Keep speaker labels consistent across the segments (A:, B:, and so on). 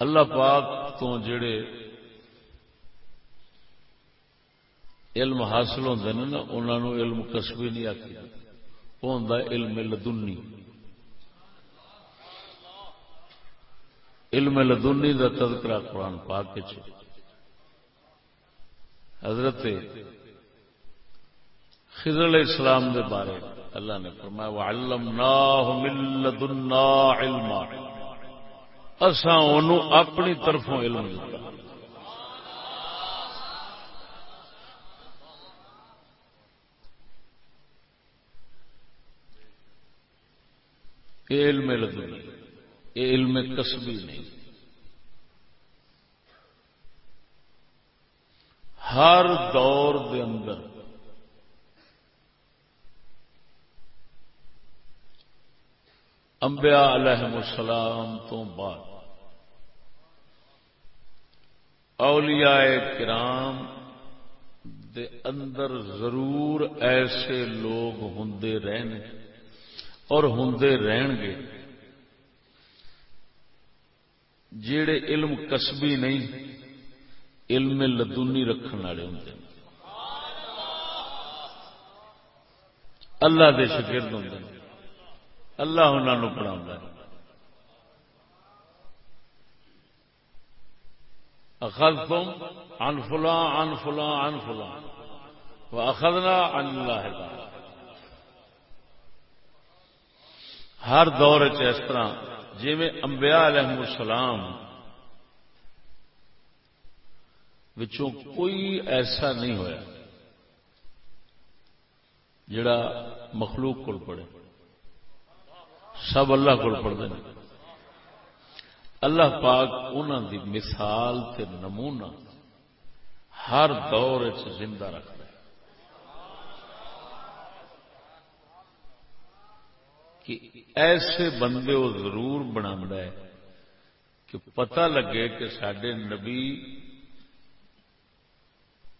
A: اللہ پاک تو جڑے علم حاصل ہوتے ہیں نا انہوں علم کسبی نہیں آتی وہ ہوں علم لدنی۔ علم لدنی کا تذکرہ قرآن پاک حضرت خضر علیہ السلام دے بارے اللہ نے فرمایا، وَعَلَّمْنَاهُ مِن لَدُنَّا عِلْمًا۔ اساں انہوں اپنی طرفوں علم دیتا۔ علم لدنی علم کسبی نہیں۔ ہر دور دے اندر انبیاء علیہ السلام تو بعد۔ اولیاء کرام دے اندر ضرور ایسے لوگ ہوں رہنے اور ہوں رہن گے جڑے علم کسبی نہیں، علم لدونی رکھنے والے ہوں اللہ دے شگرد ہوں اللہ انہوں پڑھا اخذ تم ان فلاں ان فلاں ان فلاں اخذنا ان اللہ ہر دور اس طرح جی میں انبیاء علیہ السلام وچوں کوئی ایسا نہیں ہویا، جڑا مخلوق کو پڑے سب اللہ کو پڑھتے ہیں۔ اللہ پاک انہوں دی مثال تے نمونہ ہر دور زندہ رکھ رہے کہ ایسے بندے وہ ضرور بنا ہے کہ پتہ لگے کہ سڈے نبی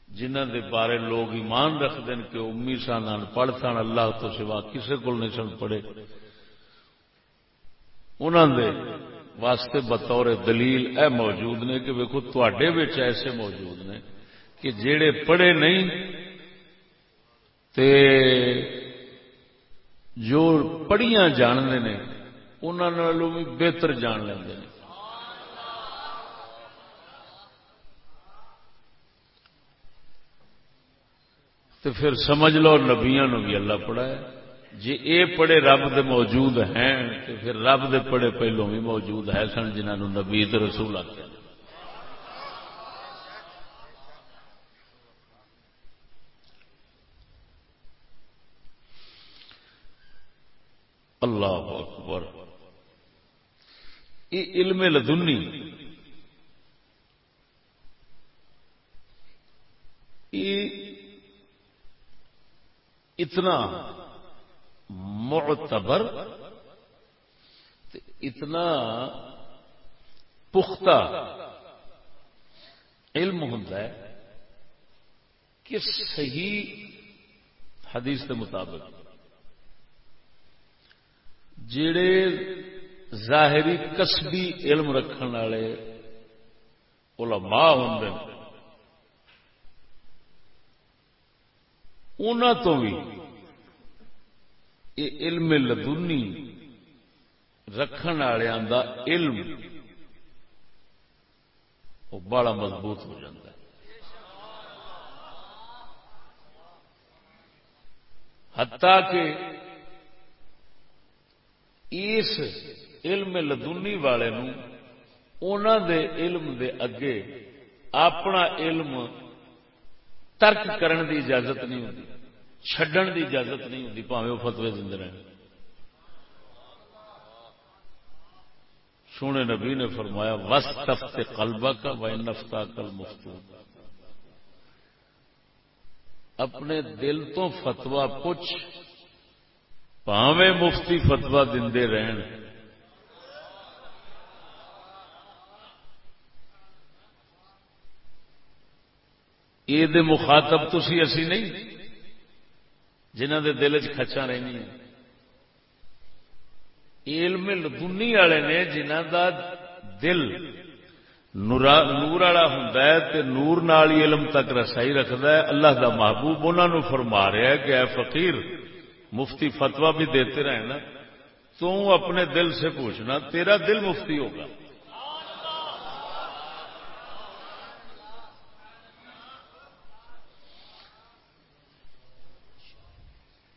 A: جنہ دے بارے لوگ ایمان رکھتے ہیں کہ امی سان پڑھ سن اللہ تو سوا کسے کو نہیں سن پڑھے۔ انہوں دے واسطے بطور دلیل اے موجود نے کہ ویکو تے ایسے موجود نے کہ جڑے پڑھے نہیں تے جو پڑھیاں جانتے ہیں انہوں بھی بہتر جان لیں تو پھر سمجھ لو نبیا بھی اللہ پڑھایا جی اے پڑے رب دے موجود ہیں تو پھر رب دے پڑے پہلو بھی موجود ہے سن جنہوں نبی رسول آتے ہیں۔ اللہ اکبر۔ یہ علم لدنی۔ اتنا معتبر اتنا پختہ علم ہوں کہ صحیح حدیث کے مطابق جڑے ظاہری کسبی علم رکھنے والے علماء ہوں تو بھی یہ علم لدنی، رکھن والوں کا علم، وہ بڑا مضبوط ہو جاتا ہے۔ حتیٰ کہ اس علم لدنی والے انہوں دے علم دے اگے اپنا علم ترک کرن دی اجازت نہیں ہوتی چڈن دی اجازت نہیں ہوتی پاوے وہ فتوی دے رہے سونے نبی نے فرمایا وس تفت کلبا کا و نفتا کل مفتو اپنے دل تو فتوا پوچھ پاوے مفتی فتوا دے رہن یہ مخاطب تھی اسی نہیں جنہ دے دل چ کچا رہی علم لدنی والے نے جنہ دا دل نور والا ہوں نور نال ہی علم تک رسائی رکھد ہے، اللہ دا محبوب انہوں فرما رہا ہے کہ اے فقیر، مفتی فتوا بھی دیتے رہے نا تو اپنے دل سے پوچھنا، تیرا دل مفتی ہوگا۔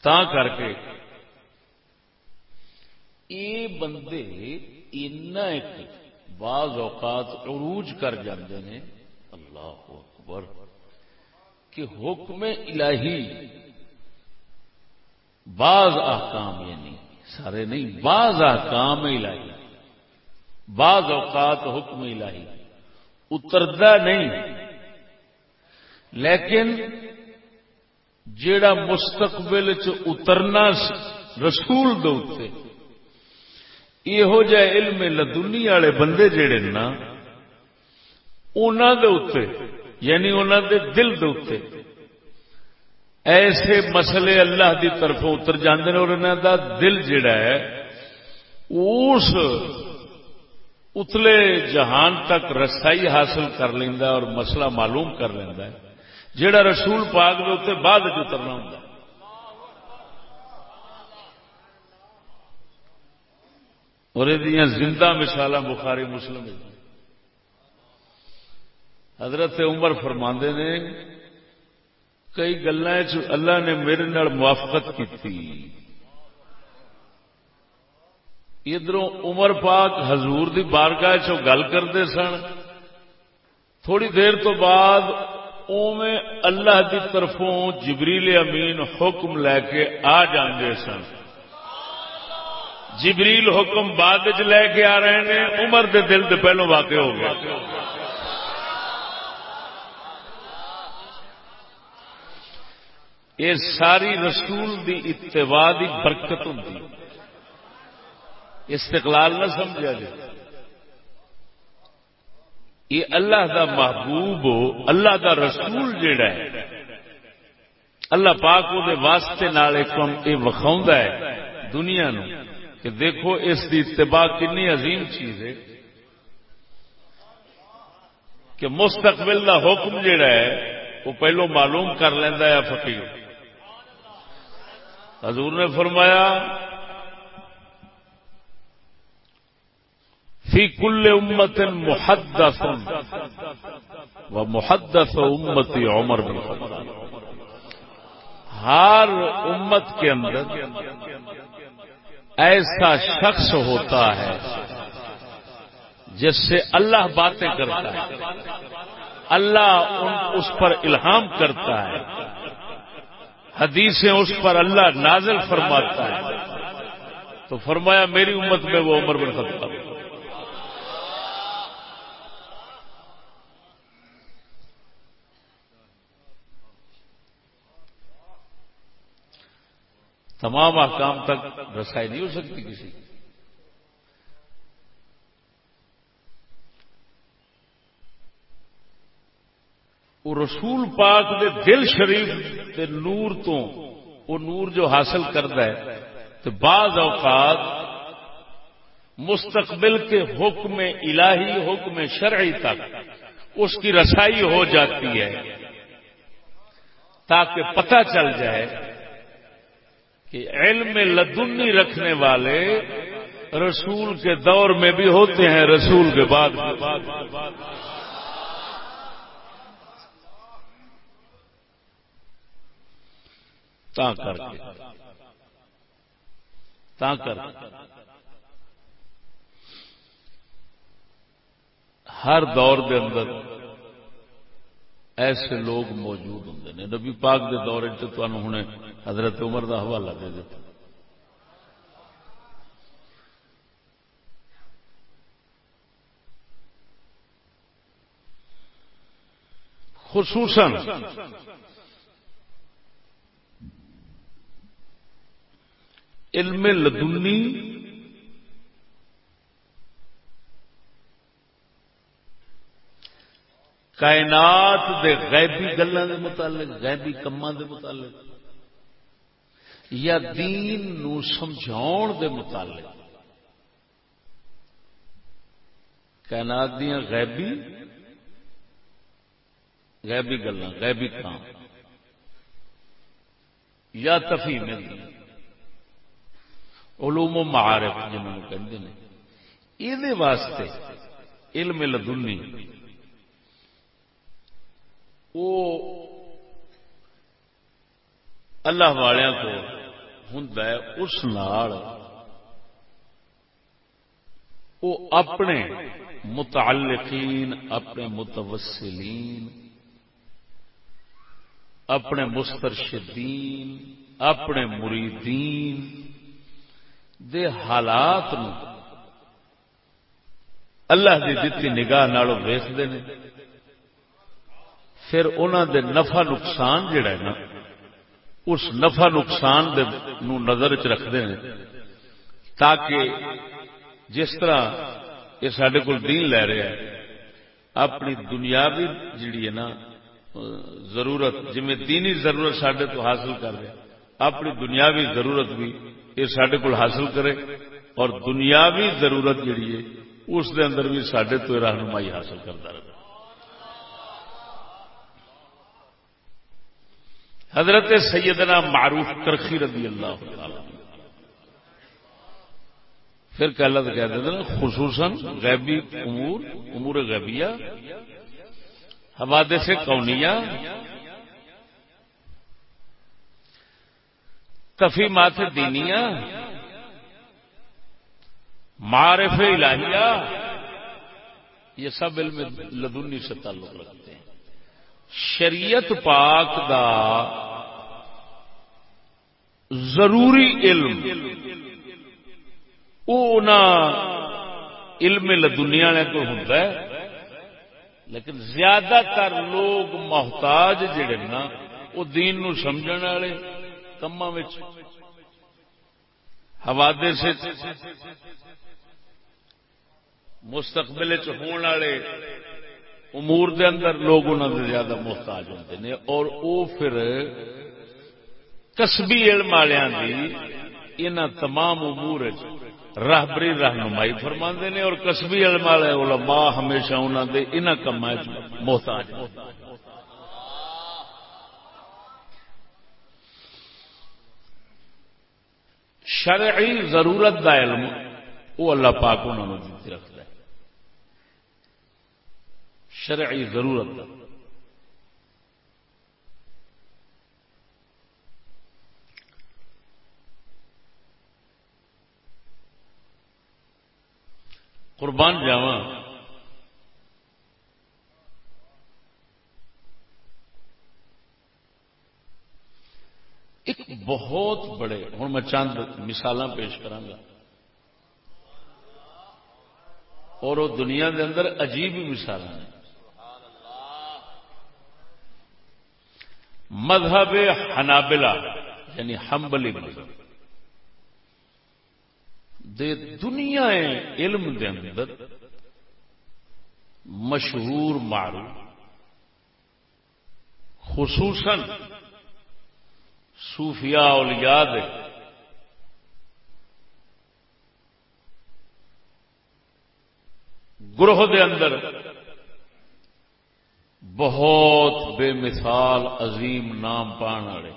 A: تا کر کے یہ بندے ایک بعض اوقات عروج کر جاندے ہیں اللہ اکبر کہ حکم الہی بعض احکام یعنی سارے نہیں بعض احکام الہی بعض اوقات حکم الہی اتردا نہیں لیکن جیڑا مستقبل چ اترنا رسول دے یہو جہ علم لدنی والے بندے جڑے نا دے یعنی انہوں دے دل دے ایسے مسئلے اللہ دی طرف اتر جاندے اور انہوں دا دل جڑا ہے اس اتلے جہان تک رسائی حاصل کر لینا اور مسئلہ معلوم کر لینا ہے۔ جڑا رسول پاک دے اتنے بعد اترنا ہوں اور یہ زندہ مثال بخاری مسلم حضرت عمر فرما نے، کئی گلا اللہ نے میرے نال موافقت کی ادھر عمر پاک حضور دی بارگاہ چ گل کرتے سن۔ تھوڑی دیر تو بعد اوے اللہ دی طرفوں جبریل امین حکم لے کے آ جاندے سن۔ جبریل حکم بعد چ لے کے آ رہے ہیں عمر دے دل دے پہلو واقع ہو گیا یہ ساری رسول دی اتباع دی برکت ہوں استقلال نہ سمجھا جائے۔ یہ اللہ دا محبوب اللہ دا رسول جیڑا ہے۔ اللہ پاک وہ واسطے نال یہ وکھاؤں ہے دنیا نو کہ دیکھو اس دی اتباع کنی عظیم چیز ہے۔ کہ مستقبل دا حکم جیڑا ہے وہ پہلو معلوم کر لینا ہے فقیر۔ حضور نے فرمایا فی کل امت محدث و محدث امتی عمر بن ہر امت کے اندر ایسا شخص ہوتا ہے جس سے اللہ باتیں کرتا ہے۔ اللہ اس پر الہام کرتا ہے۔ حدیثیں اس پر اللہ نازل فرماتا ہے۔ تو فرمایا میری امت میں وہ عمر بن خطاب۔ تمام احکام تک رسائی نہیں ہو سکتی کسی وہ رسول پاک دے دل شریف دے نور تو وہ نور جو حاصل کرتا ہے، تو بعض اوقات مستقبل کے حکم الہی، حکم شرعی تک اس کی رسائی ہو جاتی ہے تاکہ پتہ چل جائے کہ علم لدنی رکھنے والے رسول کے دور میں بھی ہوتے ہیں، رسول کے بعد تا کر تا کر ہر دور دے اندر ایسے لوگ موجود ہوں نے۔ نبی پاک دے دور ہوں حضرت عمر دا حوالہ دے دیتا خصوصاً علم لدنی کائنات دے غیبی گلوں دے متعلق، غیبی کما دے متعلق، یا دین نو سمجھاؤن دے متعلق۔ کائنات دیا غیبی غیبی گلا غیبی کام یا تفی میں علوم و معارف جنہوں نے کہتے ہیں یہ واسطے علم لدنی وہ اللہ والوں کو ہوں اس نال وہ اپنے متعلقین، اپنے متوسلین، اپنے مسترشدین، اپنے مریدین دے حالات نو اللہ دی دتی نگاہ ویستے ہیں پھر انہوں دے نفع نقصان جڑا ہے نا، اس نفع نقصان دے نو نظر چ رکھتے ہیں تاکہ جس طرح یہ سڈے کو دین لے رہے ہیں، اپنی دنیاوی جیڑی ہے نا، ضرورت جی دینی ضرورت سڈے تو حاصل کر رہے اپنی دنیاوی ضرورت بھی یہ سڈے کو حاصل کرے اور دنیاوی ضرورت جیڑی ہے، اس دے اندر بھی سڈے تو رہنمائی حاصل کرتا رہے۔ حضرت سیدنا معروف کرخی رضی اللہ تعالی پھر کہہ لگ کہہ دیتے نا خصوصاً غیبی امور امور غیبیہ، حوادث سے کونیا کفی مات دینیا معرف الہیہ۔ یہ سب علم لدنی سے تعلق رکھتے شریعت پاک دا ضروری علم علم دنیا نے تو ہوں لیکن زیادہ تر لوگ محتاج جڑے نا وہ دین نو سمجھن والے کما حوادے سے مستقبل ہون والے امور دے اندر لوگ انہوں نے زیادہ محتاج ہوتے ہیں اور وہ پھر کسبی علم والوں کی تمام امور راہبری رہنمائی فرما نے، اور کسبی علم والے علماء ہمیشہ انہوں نے ان کام محتاج شرعی ضرورت دا علم وہ اللہ پاک انہوں نے دیتی رکھتا ہے شرعی ضرورت دا قربان جاوا ایک بہت بڑے، ہوں میں چند مثال پیش کرا اور وہ دنیا دے اندر عجیب مثال ہیں۔ مذہب حنابلہ یعنی ہمبلی مذہب۔ دے دنیا علم دے اندر مشہور مارو خصوصاً صوفیاء اولیاء دے۔ گروہ دے اندر بہت بے مثال عظیم نام پان والے۔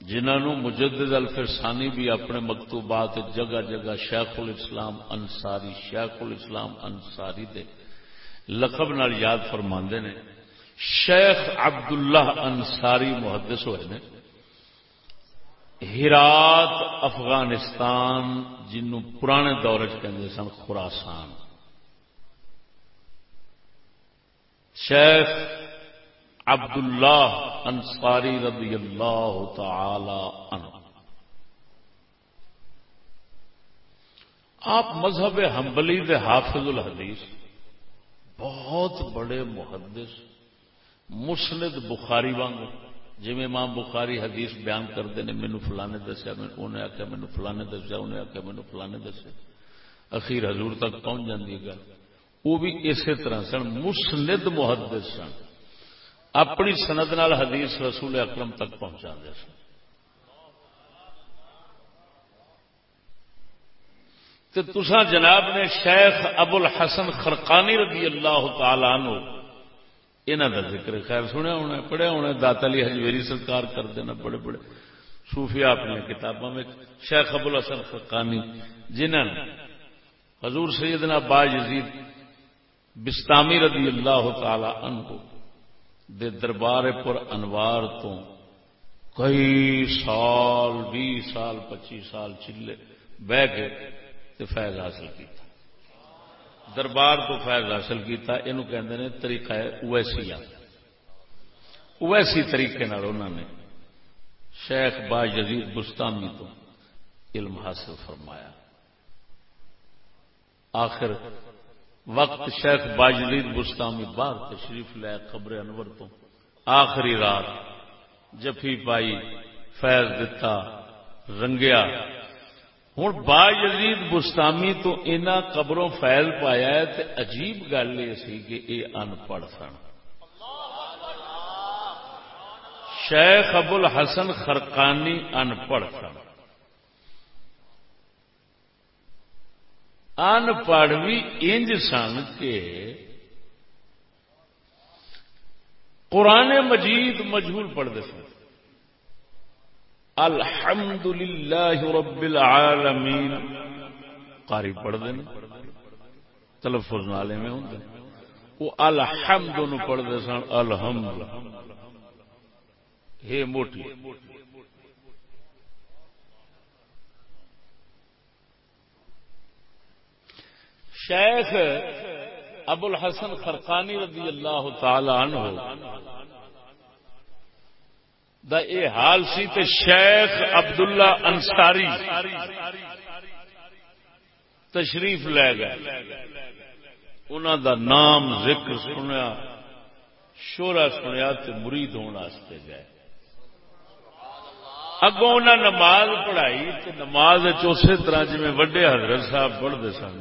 A: جنہوں مجدد الفرسانی بھی اپنے مکتوبات جگہ جگہ شیخ الاسلام انصاری، شیخ الاسلام انصاری دے لقب نال یاد فرما نے۔ شیخ عبداللہ انصاری محدث ہوئے نے۔ ہرات افغانستان جنوں پرانے دور چ سن خوراسان شیخ عبد اللہ انصاری رضی اللہ تعالی عنہ۔ آپ مذہب حنبلی دے حافظ الحدیث، بہت بڑے محدث، مسند بخاری وانگ۔ جی امام بخاری حدیث بیان کرتے ہیں مینو فلانے دسیا انہیں آخیا مینو فلانے دسیا، انہیں آخیا مینو فلانے دسیا۔ اخیر حضور تک پہنچ جاتی ہے گل وہ بھی اسی طرح سن۔ مسند محدث سن۔ اپنی سند نال حدیث رسول اکرم تک پہنچا دے تو تسا جناب نے شیخ ابو الحسن خرقانی رضی اللہ تعالی عنہ انہوں کا ذکر خیر سنیا ہونا پڑھیا ہونا داتا علی ہجویری سرکار کر دینا بڑے بڑے۔ صوفیاء اپنی کتابوں میں شیخ ابو الحسن خرقانی جنہوں نے حضور سیدنا با یزید بستامی رضی اللہ تعالی عنہ دے دربار پر انوار تو کئی سال بھی سال پچی سال چلے بہ کے تے فیض حاصل کیتا۔ دربار تو فیض حاصل کیتا، اینو کہندے نے طریقہ ہے اویسیا اویسی طریقے نال انہوں نے شیخ با یزید بستامی تو علم حاصل فرمایا۔ آخر وقت شیخ باجدید بستامی باہر تشریف لے قبر انور تو آخری رات جفی پائی، فیض دتا، رنگیا۔ ہوں با یزید بستامی تو ان قبروں فیض پایا ہے تے عجیب گل یہ سی کہ یہ ان پڑھ سن۔ شیخ ابو الحسن خرقانی ان پڑھ سن۔ ان پڑھ بھی انج سن کے قرآن مجید مجہول پڑھتے سن الحمد للہ رب العالمین قاری پڑھتے ہیں تلفظ نالے میں ہوں وہ الحمد پڑھتے سن الحمد ہے موٹی شیخ ابو الحسن خرقانی رضی اللہ تعالی عنہ دا اے حال سی تے شیخ عبداللہ انصاری تشریف لے گئے۔ انہوں دا نام ذکر سنیا، شورا سنیا تے مرید ہونے گئے۔ اگوں انہیں نماز پڑھائی تے نماز اسی طرح جی وڈے حضرت صاحب پڑھتے سن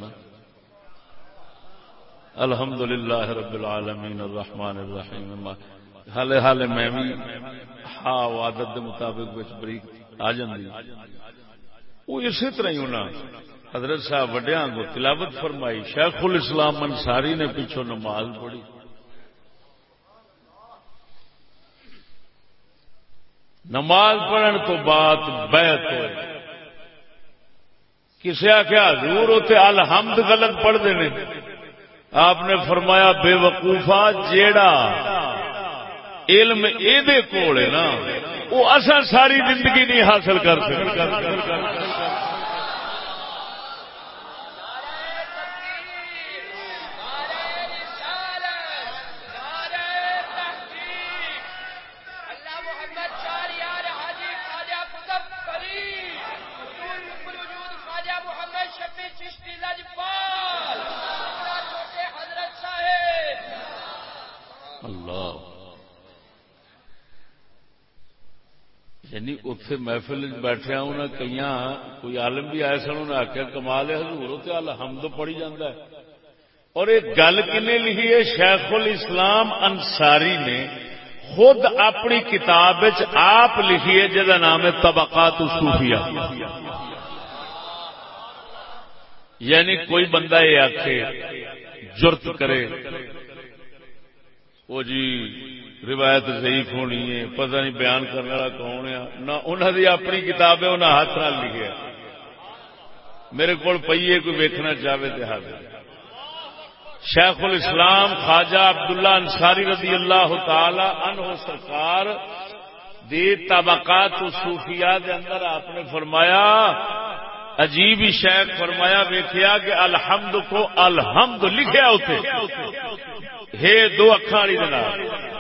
A: الحمد للہ رب العالمین الرحمن الرحیم حال حال میں بھی ہاں عادت کے مطابق وچ بریک آ جاندی وہ اسی طرح ہی ہونا۔ حضرت صاحب وڈیا کو تلاوت فرمائی، شیخ الاسلام انصاری نے پیچھو نماز پڑھی۔ نماز پڑھن تو بعد بیعت ہوئے کسی آخیا حضور اتنے الحمد غلط پڑھتے ہیں آپ نے فرمایا بے وقوفا جیڑا علم یہ کول ہے نا، وہ اصل ساری زندگی نہیں حاصل کر سکتے۔ اتے محفل بیٹھے انہیں کئی کوئی عالم بھی آئے سن انہیں آخیا کمال حضور تو الحمد پڑھی جاتا ہے اور ایک گل کنے لکھی ہے شیخ الاسلام انصاری نے خود اپنی کتاب آپ لکھی ہے جہاں نام ہے طبقات صوفیہ یعنی کوئی بندہ یہ آخے جرت کرے وہ جی روایت ضعیف ہونی ہے، پتہ نہیں بیان کرنے والا کون ہے۔ نہ انہوں نے اپنی کتاب ہے انہیں ہاتھ نہ لکھے میرے کو پیے کوئی ویکنا چاہے تو حاضر۔ شیخ الاسلام خواجہ عبداللہ انصاری رضی اللہ تعالی عنہ سرکار دی طبقات صوفیاء دے اندر آپ نے فرمایا عجیب ہی فرمایا ویخیا کہ الحمد کو الحمد لکھیا اتنے ہے دو اکھا والی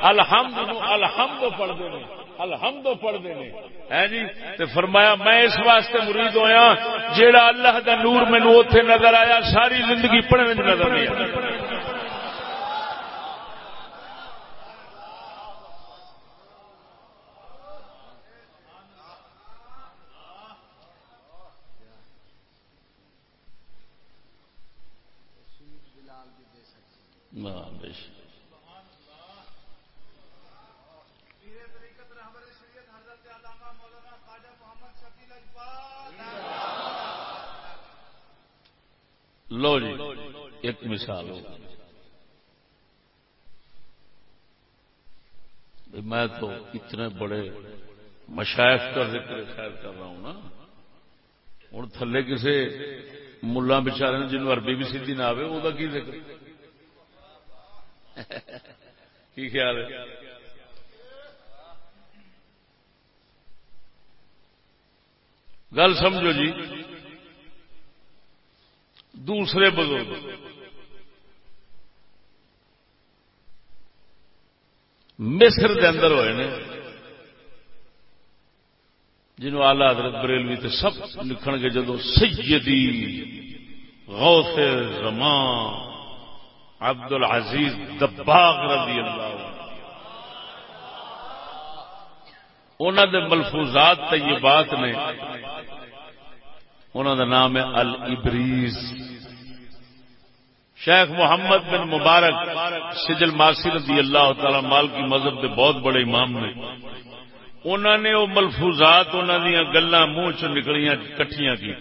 A: الحمد الحمد پڑھتے ہیں الحمد پڑھتے ہیں ہے جی؟ تے فرمایا، میں اس واسطے مرید ہویا جیڑا اللہ دا نور مینو اتنے نظر آیا، ساری زندگی پڑھنے نظر نہیں آیا۔ لو جی ایک مثال میں تو اتنے بڑے مشائف کا ذکر خیر کر رہا ہوں نا۔ ہوں تھلے کسی ملا بچارے جنوبی بھی سیدھی نہ آئے وہ ذکر؟ کی خیال ہے؟ گل سمجھو جی دوسرے بزرگ، مصر دے اندر ہوئے نے، جنہوں آلہ حضرت بریلوی تے سب لکھن گے جدو سیدی غوث زمان عبد العزیز دباغ رضی اللہ انہوں دے ملفوظات طیبات نے انہوں دا نام ہے البریز شیخ محمد بن مبارک سجل ماسی رضی اللہ تعالی مال کی مذہب کے بہت بڑے امام نے۔ انہوں نے وہ ملفوظات انہوں دیا گلا منہ چ نکلیاں کٹیاں کی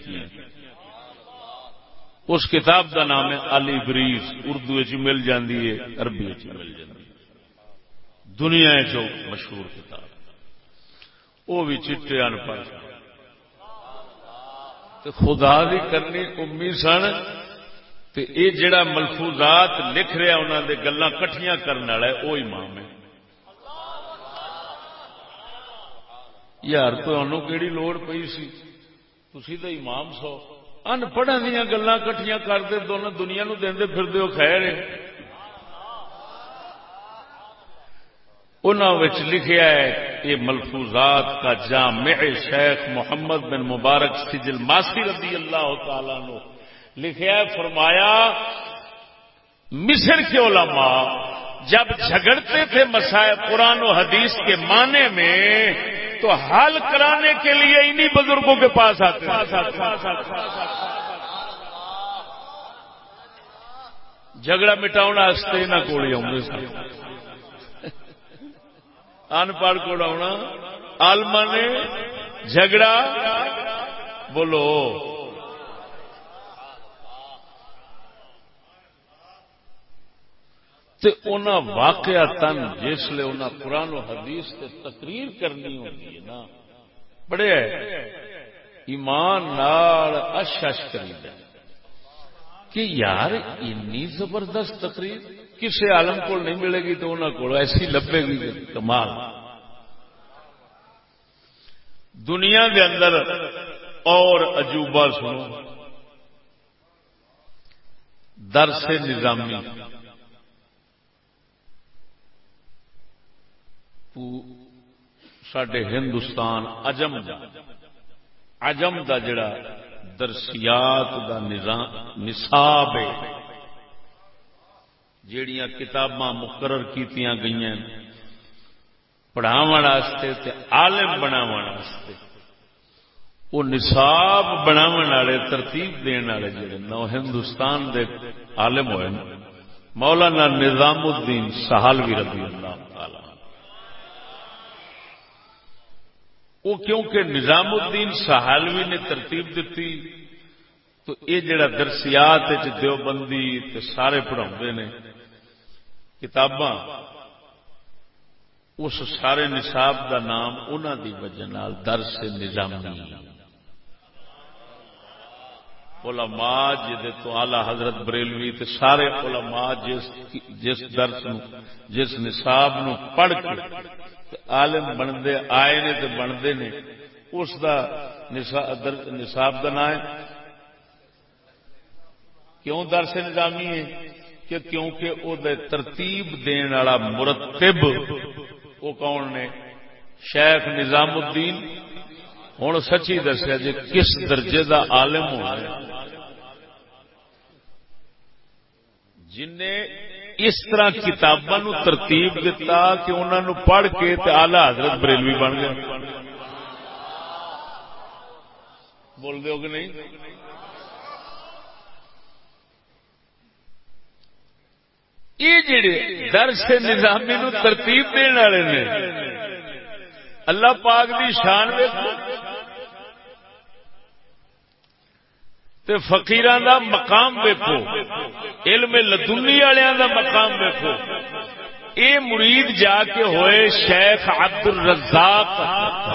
A: اس کتاب دا نام ہے علی بریز، اردو چ مل جاندی ہے، عربی چ مل جاندی دنیا جو مشہور کتاب۔ وہ بھی چٹے ان پڑھ۔ خدا دی کرنی امی سن۔ تے اے جڑا ملفوظات لکھ رہا انہوں نے گلا کٹیاں کرنے والا ہے، وہ امام ہے۔ یار، تو انہوں کیڑی لوڑ پئی سی؟ تھی تو امام سو۔ ان پڑھا دیا گلا کٹیاں کرتے دونوں دنیا نو دے پھر ہو خیر انہوں لکھیا ہے یہ ملفوظات کا جامع شیخ محمد بن مبارک سجل ماسی رضی اللہ تعالی نو لکھا فرمایا مصر کے علماء جب جھگڑتے تھے مسائل قرآن و حدیث کے معنی میں تو حل کرانے کے لیے انہی بزرگوں کے پاس آتے جھگڑا مٹاؤ واسطے نہ کوڑی سن۔ ان پڑھ کو آلما نے جھگڑا، بولو۔ تے انہاں واقعہ تن جس لے انہاں قرآن و حدیث تے تقریر کرنی ہوتی ہے نا۔ بڑے ایمان نال اش اش کری کہ یار انی زبردست تقریر کسی عالم کو نہیں ملے گی تو انہوں کو ایسی لبے گی کمال۔ دنیا کے اندر اور عجوبہ سنو۔ درس نظامی۔ سڈے ہندوستان اجم اجم دا جڑا درسیات دا نصاب ہے جڑیاں کتاباں مقرر کیتیاں گئی پڑھاو عالم بناو وہ نصاب بناو والے، ترتیب دن والے جڑے نو ہندوستان دے عالم ہوئے۔ مولانا نظام الدین سہالوی رضی اللہ تعالی وہ کیونکہ نظام الدین سہالوی نے ترتیب دیتی، تو یہ جڑا درسیات دیوبندی تے سارے پڑھا نے، کتاباں، اس سارے نصاب دا نام انہوں دی وجہ درس نظامی۔ علماء جدے تو آلہ حضرت بریلوی تے سارے علماء جس جس درس نو، جس نصاب نو پڑھ کے عالم بنتے، آئے نے تے بنتے نے، اس دا نصاب کا نام ہے۔ کیوں درس نظامی ہے؟ کہ کیونکہ وہ ترتیب دین والا مرتب وہ کون نے؟ شیخ نظام الدین۔ ہوں سچی دسیا جی کس درجے دا عالم ہوا جن اس طرح کتاباں نو ترتیب دتا کہ انہوں نے پڑھ کے آلہ حضرت بریلوی بن گئے۔ بول دو کہ نہیں؟ یہ جڑے درس نظامی نو ترتیب دن والے نے، اللہ پاک دی شان ویکھو۔ تے فقیران دا مقام ویکو علم لدنی والوں دا مقام ویکو اے مرید جا کے ہوئے شیخ عبد الرزاق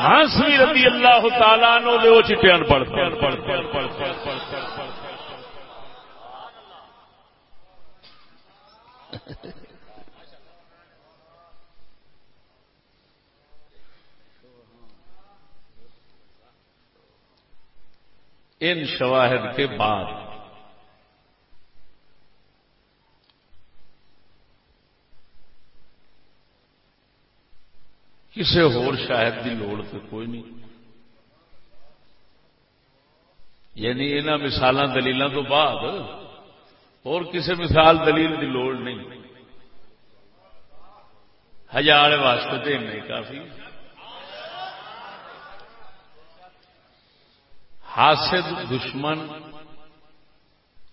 A: ہنسوی رضی اللہ تعالی نو دے او چٹیاں پڑھ پڑھ پڑھ پڑھ پڑھ پڑھ پڑھ ان شواہد کے بعد۔ کسی ہور شاہد کی لوڑ تو کوئی نہیں۔ یعنی ان مثال دلیل تو بعد اور کسی مثال دلیل کی لوڑ نہیں۔ ہزار واسطے تو کافی۔ حاسد، دشمن،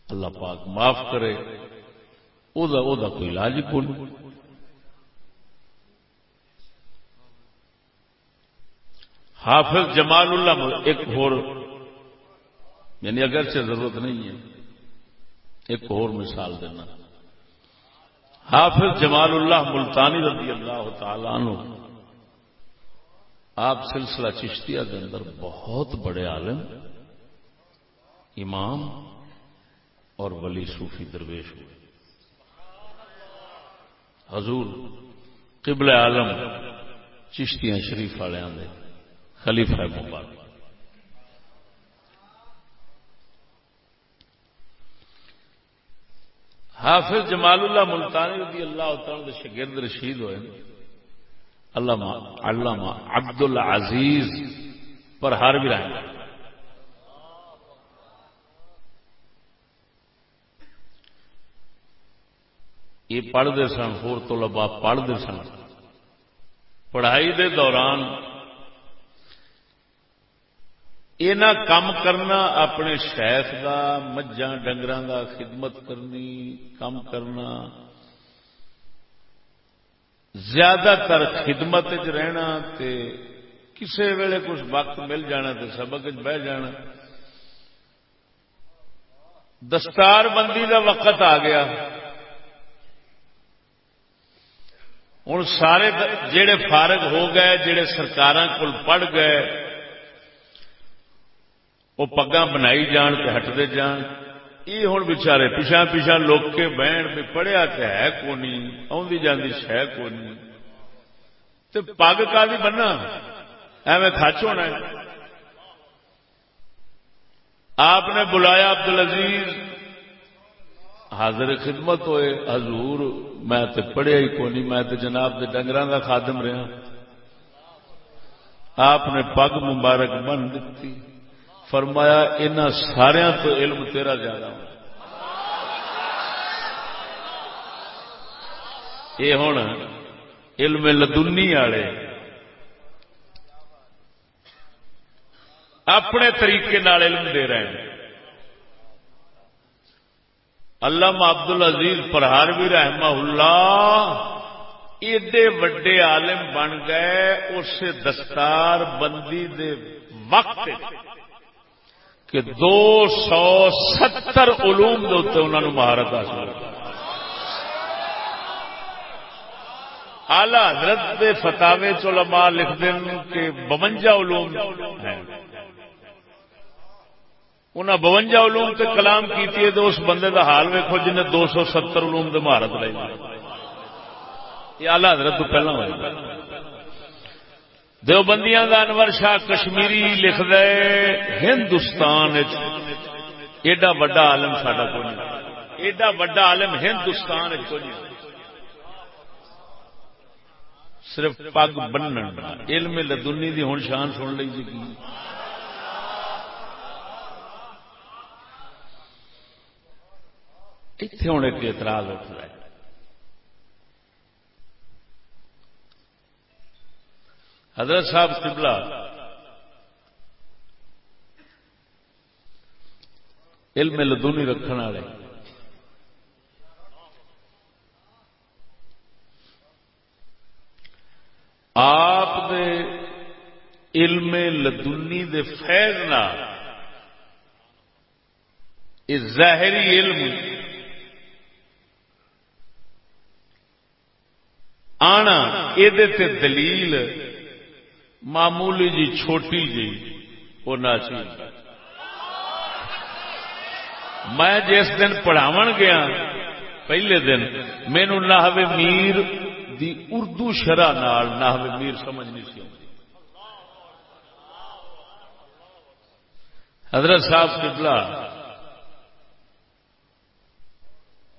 A: اللہ پاک معاف کرے، او دا او دا کوئی علاج کو حافظ جمال اللہ ایک اور یعنی اگرچہ ضرورت نہیں ہے، ایک اور مثال دینا۔ حافظ جمال اللہ ملتانی رضی اللہ تعالی عنہ آپ سلسلہ چشتیہ کے اندر بہت بڑے عالم، امام اور ولی صوفی درویش ہوئے۔ حضور قبل عالم چشتیاں شریف والے خلیفہ مبارک۔ حافظ جمال اللہ ملتانی رضی اللہ تعالی شگرد رشید ہوئے۔ علامہ علامہ عبد العزیز پر ہر بھی رہے یہ پڑھتے سن، ہور تو لبا پڑھتے سن۔ پڑھائی دے دوران اینا کام کرنا اپنے شیخ دا مجھا ڈنگر دا خدمت کرنی کام کرنا زیادہ تر خدمت رہنا تے کسے ویلے کچھ وقت مل جانا تے سبق بہ جانا۔ دستار بندی دا وقت آ گیا۔ ہوں سارے جڑے فارغ ہو گئے جڑے سرکار کو پڑھ گئے وہ پگا بنائی جان کے ہٹتے جان۔ یہ ہوں بچارے پیچھا پیچھا لوگ کے بہن بھی پڑھیا تو ہے کونی آدھی جاندی شہ کونی۔ تو پگ کا بھی بننا، ایویں خچ ہونا آپ نے بلایا عبد العزیز حاضر خدمت ہوئے، حضور، میں تے پڑھیا ہی کونی، میں تے جناب دے ڈنگر کا خادم رہا۔ آپ نے پگ مبارک بن دیتی۔ فرمایا ان سارا تو علم تیرا زیادہ یہ ہوں علم لدنی والے اپنے طریقے علم دے رہے ہیں۔ علامہ عبد العزیز پرہار بھی رحمہ اللہ ایڈے وڈے عالم بن گئے اس دستار بندی دے وقت کہ دو سو ستر علوم دے انہوں نے مہارت حاصل آلہ حضرت دے فتاوے چلما لکھ دیں کہ بونجا علوم ہیں۔ انہیں بونجا علوم تے کلام کیتی تو اس بندے دا حال ویکو جن دو سو ستر علوم دے مہارت لائی یہ آلہ حضرت تو پہلا ہوئے دیوبندیاں دا انور شاہ کشمیری لکھ دے ہندوستان ایڈا وڈا عالم ساڈا کو نہیں۔ ایڈا وڈا عالم ہندوستان کو نہیں۔ صرف پگ بنن۔ علم لدنی دی ہن شان سن لی جی اتنے ہوں ایک اعتراض اٹھ رہا ہے۔ حضرت صاحب قبلہ۔ علم لدونی رکھنے والے۔ آپ دے علم لدنی دے فیض نہ ظاہری علم آنا، یہ دلیل معمولی جی چھوٹی جی وہ نہ میں جس دن پڑھاو گیا، پہلے دن، مینو نہو میر دی اردو شرح نہو میر سمجھ نہیں سی حضرت صاحب قبلہ،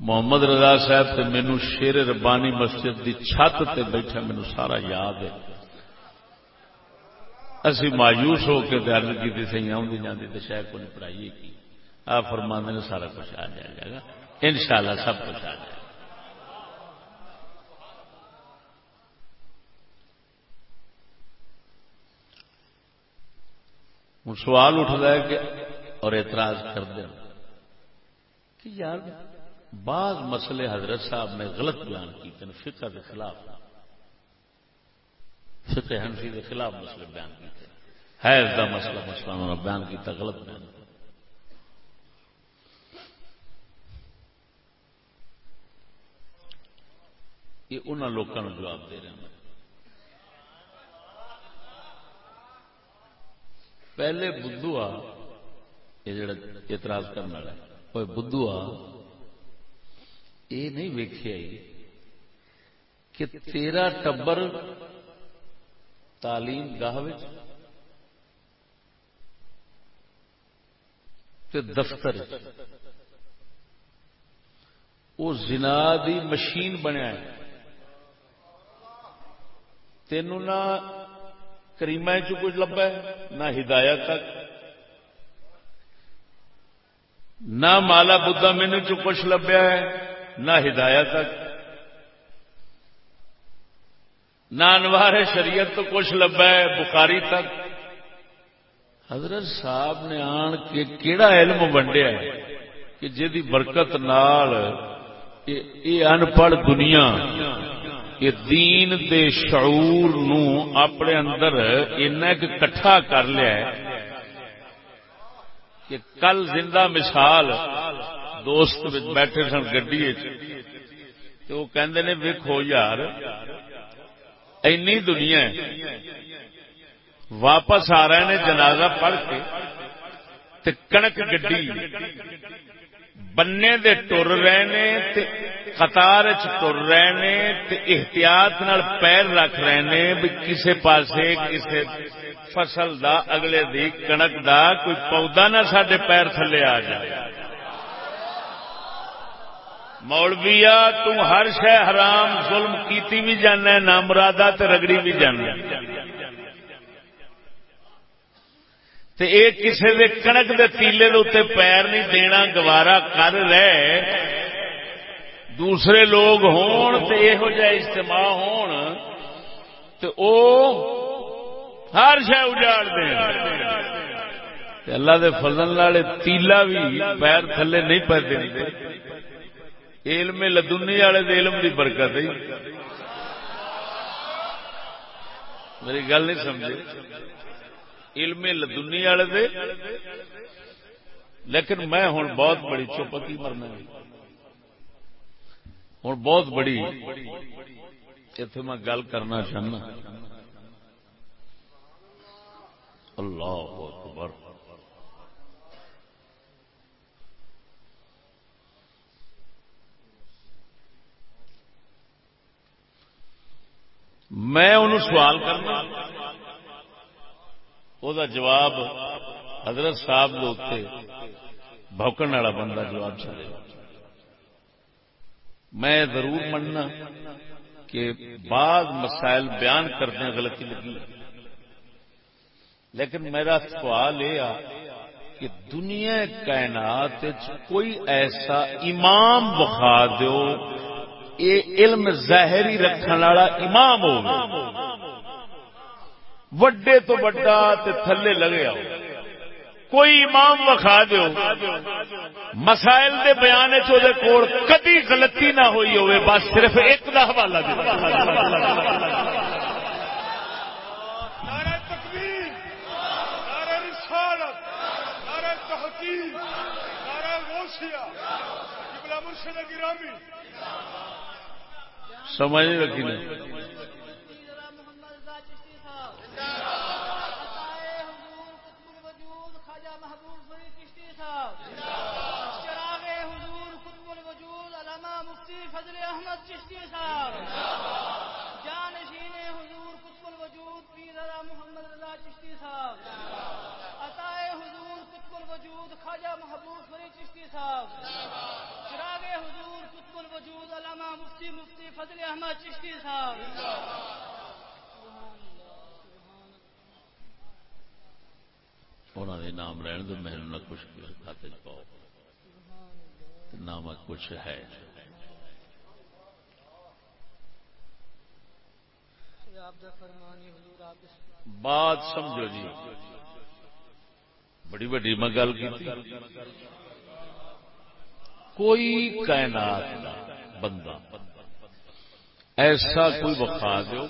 A: محمد رضا صاحب تے مینو شیر ربانی مسجد دی چھت تے بیٹھا، مینو سارا یاد ہے۔ اسی مایوس ہو کے درد کی سی آدھی جاتی تو شاید کو پڑھائی کی۔ آپ فرمانے نے سارا کچھ آ جائے گا۔ ان شاء اللہ سب کچھ آ جائے گا۔ ہوں سوال اٹھتا ہے کہ اور اعتراض کر دیں۔ کہ یار، بعض مسئلے حضرت صاحب نے غلط بیان کیتے ہیں، فقہ کے خلاف۔ فقہ ہنسی کے خلاف مسئلے بیان کیتے ہے دا مسئلہ مسئلہ انہوں نے بیان کیتا غلط بیان۔ یہ انہوں لوگوں جواب دے رہے ہیں پہلے بدھو آ یہ جڑا اعتراض کرنے والا وہ بدھو آ یہ نہیں ویکیا کہ تیرا ٹبر تعلیم گاہ دفتر وہ زنا دی مشین بنیا تینوں نہ کریما کچھ لبا ہے، نہ ہدایت تک۔ نہ مالا بدا مینو کچھ لبیا ہے، نہ ہدایت تک۔ نہ انوار شریعت تو کچھ لبا ہے بخاری تک۔ حضرت صاحب نے آن کے کیڑا علم ونڈیا ہے کہ جی برکت نال یہ انپڑھ دنیا یہ دین دے شعور نو اپنے اندر کٹھا کر لیا ہے۔ کہ کل زندہ مثال دوست بیٹھے سن گڈی وہ کہندے نے ویکو یار اینی دنیا واپس آ رہے نے جنازہ پڑھ کے کنک گڈی بننے دے ٹر رہے نے قطار ٹر رہے نے احتیاط نال پیر رکھ رہے نے بھی کسے پاسے کسے فصل دا اگلے دی کنک دا کوئی پودا نہ سڈے پیر تھلے آ جائے۔ مولویا، تو ہر شہ حرام، ظلم کیتی بھی جانا نامرادا تے رگڑی بھی جانا تے اے کسے دے کنک دے تیلے دے اتنے پیر نہیں دینا، گوارا کر رہے۔ دوسرے لوگ ہون تے ہو جائے اجتماع ہون، تے او ہر شہ اجاڑ دیں اللہ دے فضل والے تیلا بھی پیر تھلے نہیں پہ دیں علم لدنی والے دے علم دی برکت ہے. میری گل نہیں سمجھے. علم لدنی والے دے. لیکن میں ہوں بہت بڑی چوپتی مرنا ہوں بہت بڑی. اتنے میں گل کرنا چاہنا. اللہ اکبر. میں انہوں سوال کرنا۔ وہ جواب حضرت صاحب بھوکن والا بندہ جواب چلے میں ضرور مننا کہ بعض مسائل بیان کرتے ہیں غلطی لگی۔ لیکن میرا سوال یہ کہ دنیا کائنات کوئی ایسا امام بخا دو یہ علم ظاہری رکھنے والا امام ہو وڈے تو وڈا تے تھلے لگے آؤ۔ کوئی امام وکھا دیو۔ مسائل دے بیان چودے کوڑ کدی غلطی نہ ہوئی ہوئے، بس صرف ایک دا حوالہ دے سمجھ رکھی نہیں
B: محمد صاحب خواجہ محبوب فری چشتی صاحب چراغ حضور قطب الوجود علامہ مفتی مفتی فضل احمد چشتی صاحب۔
A: انہوں نے نام رہن دو، میں نہ کچھ کھاتے پاؤ۔ نام کچھ ہے۔ بات سمجھو جی۔ بڑی بڑی میں گل کی کوئی کائنات بندہ ایسا کوئی بخا دو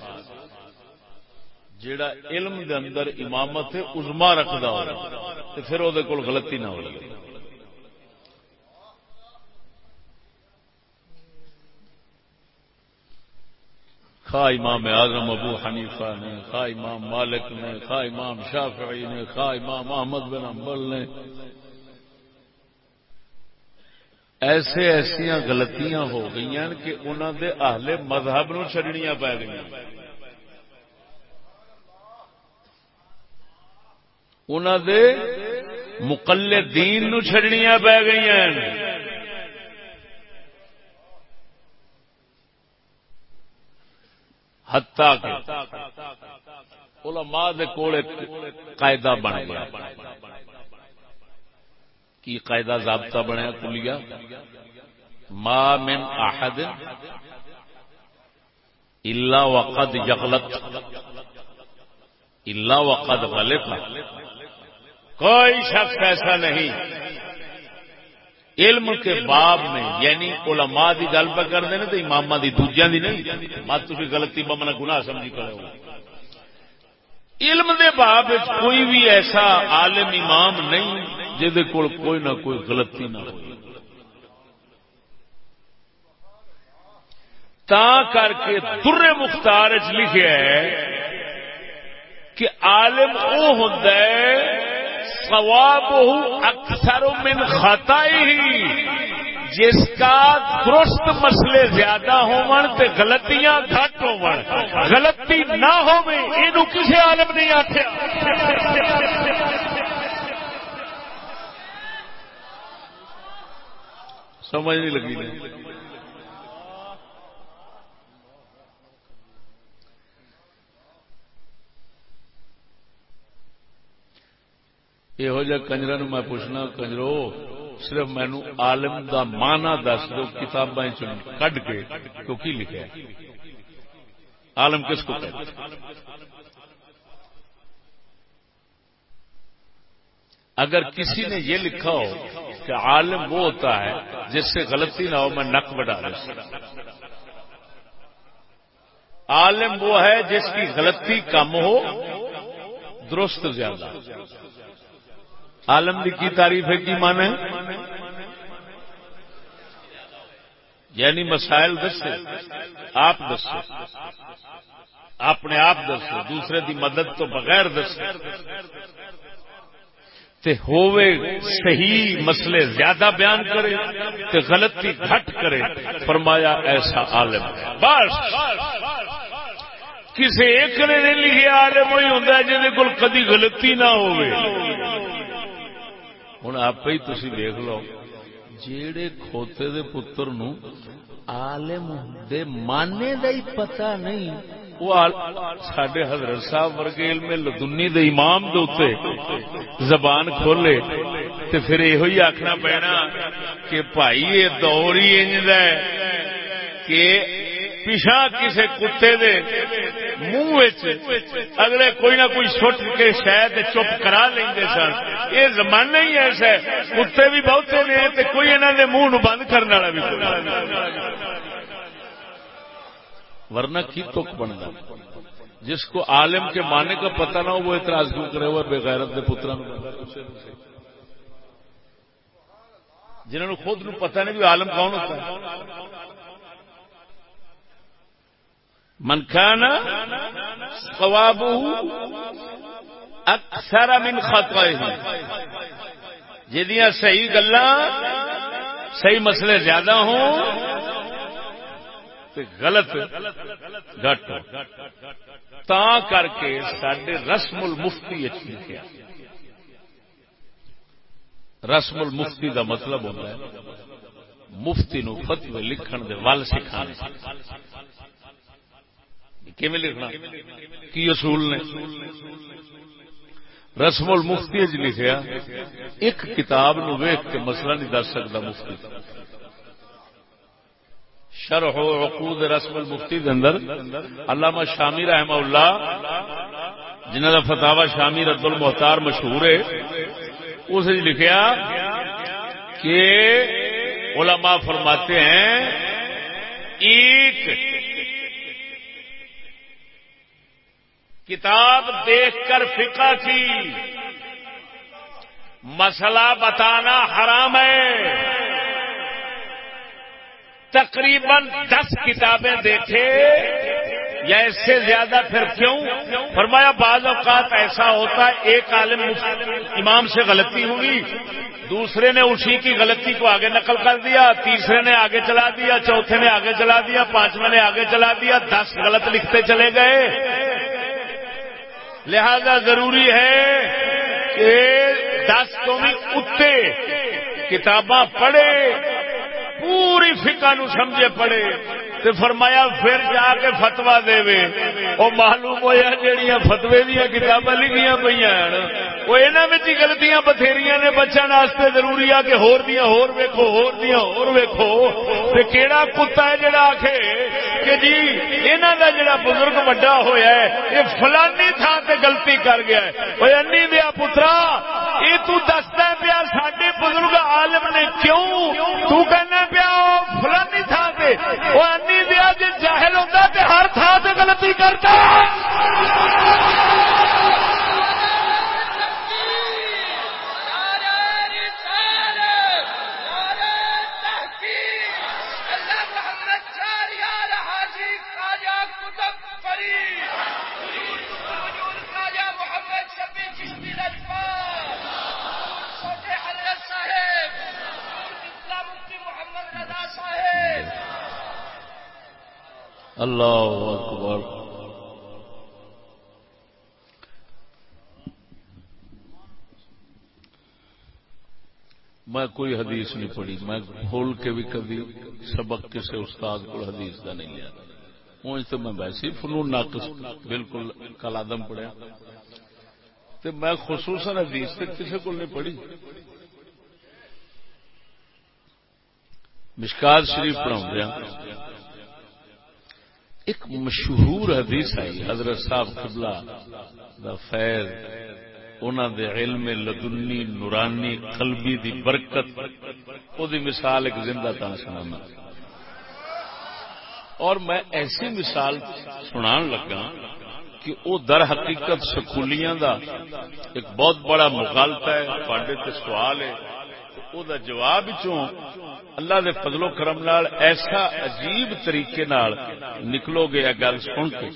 A: جیڑا علم دے اندر امامت ازما رکھدا ہو پھر وہ غلطی نہ ہو لگے۔ خواہ امام اعظم ابو حنیفہ نے، خواہ امام مالک نے، خواہ امام شافعی نے، خواہ امام احمد بن امبل نے ایسے ایسیا غلطیاں ہو گئی کہ انہوں دے اہل مذہب نو چڈنیا پی گئی انہوں دے مقلے دین نو چڈنیا پی گئی ہتا علماء دے کول قاعدہ بن گیا۔ کی قاعدہ ضابطہ بنیا کلیا ما من احد الا وقد یغلط۔ الا وقد غلط۔ کوئی شخص ایسا نہیں۔ علم کے باب میں یعنی علماء دی گل پہ کرتے ہیں تو امام دی دوجیا دی نہیں۔ مت تھی گلتی بمنا گنا سمجھی کرو علم دے باب کوئی بھی ایسا عالم امام نہیں۔ جہد کوئی نہ کوئی غلطی نہ ہو تا کر کے در مختار چ لکھا ہے کہ عالم وہ ہوتا ہے ثواب اکثر من خطا ہی جس کا درست مسئلے زیادہ ہون تے غلطیاں گھٹ ہون۔ غلطی نہ ہو یہ کسی عالم نہیں آخیا سمجھ نہیں لگی نہیں یہو جہ کنجر میں پوچھنا، کنجرو، صرف مینو عالم دا مانا دس دو کتابیں کڈ کے، تو کی لکھا عالم کس کو اگر کسی نے یہ لکھا ہو کہ عالم وہ ہوتا ہے جس سے غلطی نہ ہو، میں نق بڑھا عالم وہ ہے جس کی غلطی کم ہو، درست زیادہ۔ عالم کی تعریف ہے، کی مانے یعنی مسائل دسے، آپ دسے۔ اپنے آپ دسے، دوسرے دی مدد تو بغیر دسے۔ تے ہووے صحیح مسئلے زیادہ بیان کرے تے غلطی گھٹ کرے۔ فرمایا ایسا عالم بس۔ کسی ایک نے نہیں لکھے عالم وہی ہوں جہد کو کدی غلطی نہ ہوئے ہوں آپ ہی تھی ویخ لو، جیڑے کھوتے دے پتر نو عالم دے مانے دا ہی پتہ نہیں وہ سڈے حضرت صاحب ورگے علم لدنی دے امام دے زبان کھولے تے پھر یہ آخنا پینا کہ بھائی یہ دور ہی انج کہ پیچھا کسی کتے دے منہ اگلے کوئی نہ کوئی سٹ کے شاید چپ کرا لیں سن۔ یہ زمانہ ہی ایسا ہے، کتے بھی بہتے نے کوئی انہوں نے منہ بند کرنے والا بھی ورنہ کی تک بننا جس کو عالم کے معنی کا پتہ نہ ہو، وہ اعتراض کیوں کرے؟ ہوئے بے غیرت پترا جنہوں نے خود نو پتہ نہیں بھی عالم کون ہوتا ہے۔ من کھانا خواب اکثر من خطا جہاں صحیح گلا صحیح مسئلے زیادہ ہوں تو غلط گٹ تا کر کے سڈے رسم المفتی لکھا رسم المفتی دا مطلب ہوتا ہے، مفتی نو فتوی لکھن دے ول سکھانے۔ کیون لکھنا؟ کی اصول نے؟ رسم المفتی چ لکھیا، ایک کتاب نو ویخ کے مسئلہ نہیں دس سکتا مفتی۔ شرح و عقود رسم المفتی دے اندر علامہ شامی رحمہ اللہ جنہ کا فتوا شامی رد المحتار مشہور ہے، اس لکھیا کہ علماء فرماتے ہیں، ایک کتاب دیکھ کر فقہ کی مسئلہ بتانا حرام ہے۔ تقریباً دس کتابیں دیکھے یا اس سے زیادہ پھر کیوں؟ فرمایا بعض اوقات ایسا ہوتا ہے، ایک عالم امام سے غلطی ہوئی دوسرے نے اسی کی غلطی کو آگے نقل کر دیا، تیسرے نے آگے چلا دیا، چوتھے نے آگے چلا دیا، پانچویں نے آگے چلا دیا، دس غلط لکھتے چلے گئے۔ لہذا ضروری ہے کہ دس تو بھی اتے کتاباں پڑھے۔ پوری فکا نو سمجھے پڑھے تے فرمایا پھر جا کے فتوا دے وہ معلوم ہوا جہیا فتوے دیا کتاباں لکھیاں پہ وہ یہاں گلتیاں بتھیری نے بچن واسطے ضروری آ کہ ہور دیا ہور ویکھو، ہور دیا ہور ویکھو۔ تے کیڑا کتا ہے جڑا آخے کہ جی انہوں کا جڑا بزرگ وڈا ہویا ہے، یہ فلانی تھان تے غلطی کر گیا ہے۔ وہ انی دیا پترا یہ تو دستا پیا سڈے بزرگ عالم نے کیوں تو کہنا پیا فلانی تھان تے، وہ انی دیا جی جاہل ہوتا تے ہر تھان تے غلطی کرتا اللہ اکبر۔ میں کوئی حدیث نہیں پڑھی، میں کھول کے بھی کبھی سبق کسی استاد کو حدیث کا نہیں لیا۔ اونج تو میں ویسے فنون ناقص بالکل کل آدم پڑھیا۔ تو میں خصوصاً حدیث سے کسی کو نہیں پڑھی۔ مشکات شریف پڑھاؤں ایک مشہور حدیث آئی حضرت صاحب قبلہ دا فیض انہوں دے علم لدنی، نورانی، قلبی دی برکت۔ او دی مثال ایک زندہ تان سنانا۔ اور میں ایسی مثال سنان لگا کہ او در حقیقت سکولیاں دا ایک بہت بڑا مغالطہ ہے پانڈے تے سوال ہے۔ او دا جواب چوں اللہ دے فضل و کرم نال ایسا عجیب طریقے نال نکلو گے گل سن کے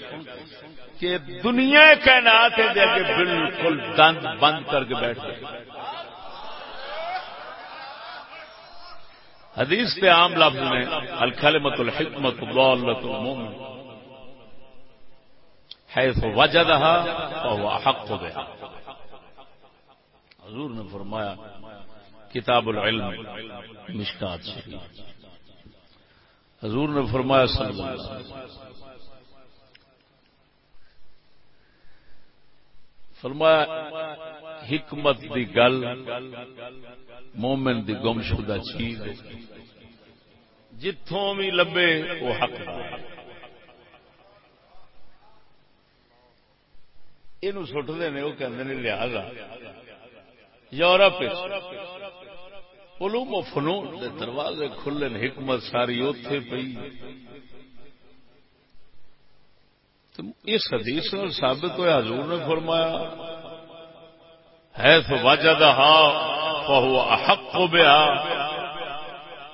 A: کہ دنیا کائنات دے اگے بالکل دند بند کر کے بیٹھ گئے۔ حدیث پہ عام لفظ میں الکلمت الحکمت ضالت المؤمن، حیث وجدها فهو حق بها حضور نے فرمایا کتاب العلم، مشکات شریف۔ حضور نے فرمایا، صلی اللہ علیہ وسلم، فرمایا، حکمت دی گل، مومن دی گم شدہ چیز جتوں بھی لبے، وہ حق یہ سٹتے ہیں وہ کہ لہذا یورپ علوم و فنون دے دروازے کھلے حکمت ساری اوتے پئی۔ اس حدیث میں ثابت ہوا حضور نے فرمایا ہے تو واجہ ہا فہو احق بیا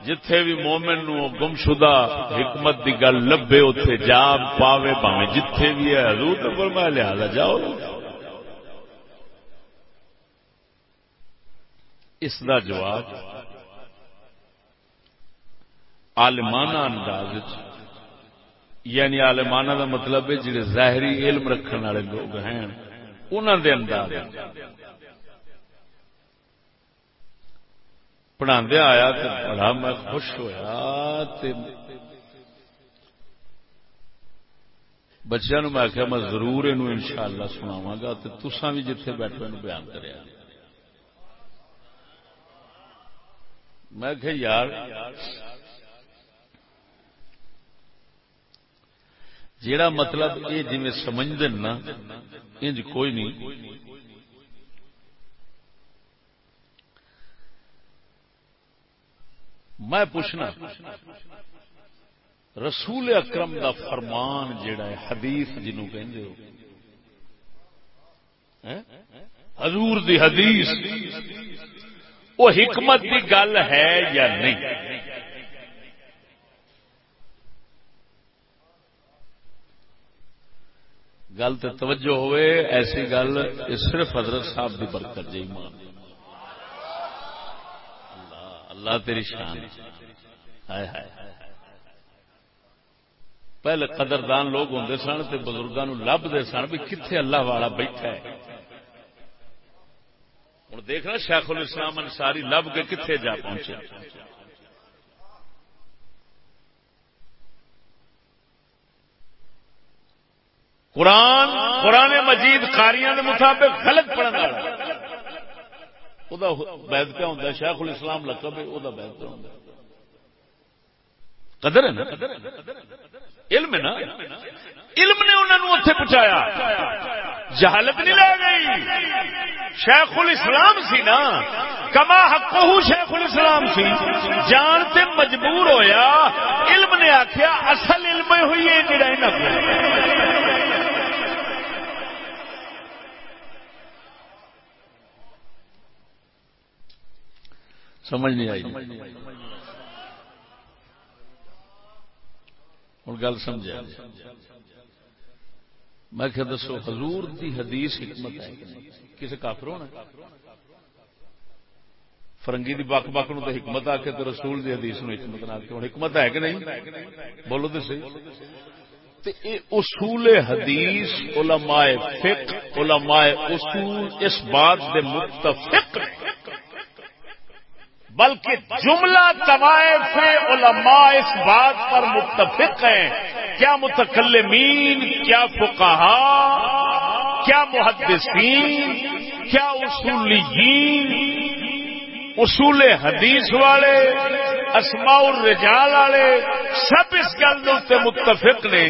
A: جتھے بھی مومن نو گم شدہ حکمت دی گل لبے اتے جا پاوے پاوے جتھے بھی ہے۔ حضور نے فرمایا، لہذا جاؤ۔ اس دا جواب عالمانہ انداز یعنی عالمانہ دا مطلب ہے جڑے ظاہری علم رکھنے والے لوگ ہیں انہوں دے انداز پڑھا آیا تو بڑا میں خوش ہوا بچیا میں آخیا میں ضرور یہ ان شاء اللہ سناوا گا تو تسا بھی جتھے بیٹھو بیان کرے میں کہ یار، جیڑا مطلب یہ جی سمجھ نا، انج کوئی نہیں۔ میں پوچھنا، رسول اکرم دا فرمان جیڑا ہے، حدیث جنوں کہندے ہو۔ ہاں؟ حضور دی حدیث۔ وہ حکمت دی گل ہے یا نہیں؟ گل تو توجہ ہوئے، ایسی گل صرف حضرت صاحب دی برکت جی مان اللہ تیری شان۔ پہلے قدردان لوگ ہوں سن تو بزرگوں لبتے سن بھی کتنے اللہ والا بیٹھا ہے۔ ہوں دیکھنا شیخ الاسلام انساری لب کے کتنے جا پہنچے۔ قرآن قرآن مجید کاریاں مطابق غلط پڑھن والا۔ پڑھنا بید کیا ہوں شیخ الاسلام لقب ہے وہ بید کیا ہوں قدر ہے نا؟ علم ہے نا؟ علم نے انہوں نے اتنے پہنچایا جہالت نہیں لے گئی۔ شیخ الاسلام سی نا۔ کما حق شیخ الاسلام سی۔ جانتے مجبور ہویا۔ علم نے آخیا اصل علم ہوئی ہے، جڑا سمجھ نہیں آئی۔ ہوں گل سمجھا۔ میں کہ دسو، حضور دی حدیث حکمت ہے کسی کافر ہونا فرنگی دی بک بک نو تو حکمت آ کے رسول دی حدیث نو حکمت نہ کے حکمت ہے کہ نہیں؟ بولو تو صحیح۔ اصول حدیث، علماء فقہ، علماء اصول اس بات دے متفق بلکہ جملہ طوائف علماء اس بات پر متفق ہیں، کیا متکلمین، کیا فقہا، کیا محدثین، کیا اصولیین، اصول حدیث والے اسماء الرجال والے سب اس گل متفق نے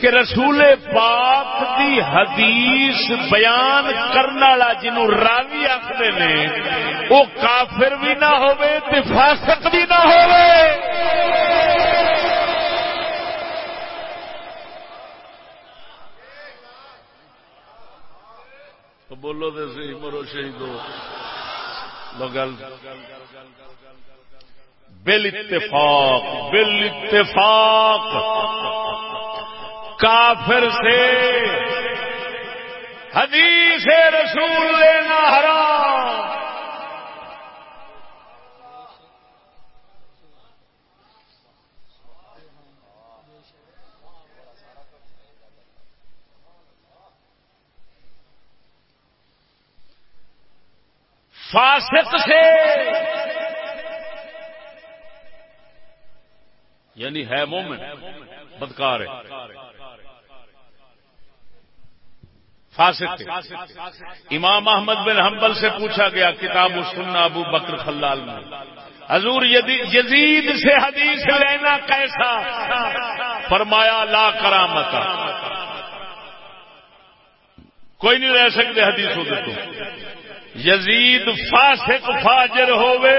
A: کہ رسول پاک دی حدیث بیان کرنے والا جنو راوی آخر نے، وہ کافر بھی نہ ہوئے تے فاسق بھی نہ ہوئے۔ تو بولو تو سی، مرو شہیدو۔ گل بل اتفاق بل اتفاق کافر سے حدیث رسول لینا حرام۔ فاسق سے یعنی ہے مومن، بدکار فاسق امام احمد بن حنبل سے پوچھا گیا، کتاب سننا ابو بکر خلال میں۔ حضور یزید سے حدیث لینا کیسا؟ فرمایا، لا کرامت۔ کوئی نہیں رہ سکتے حدیث ہو تو یزید فاسق فاجر ہوئے،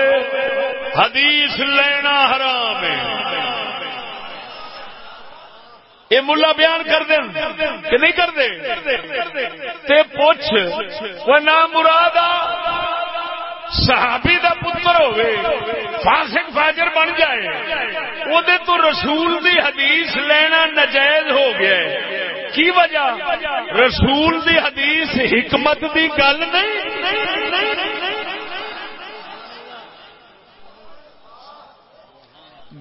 A: حدیث لینا حرام ہے۔ یہ ملا بیان کر دیں کہ نہیں کر دے؟ تے پوچھ، وہ نام مراد صحابی دا پتر ہوئے، فاسق فاجر بن جائے۔ وہ تو رسول دی حدیث لینا نجائز ہو گیا ہے۔ کی وجہ؟ رسول دی حدیث حکمت دی گل نہیں۔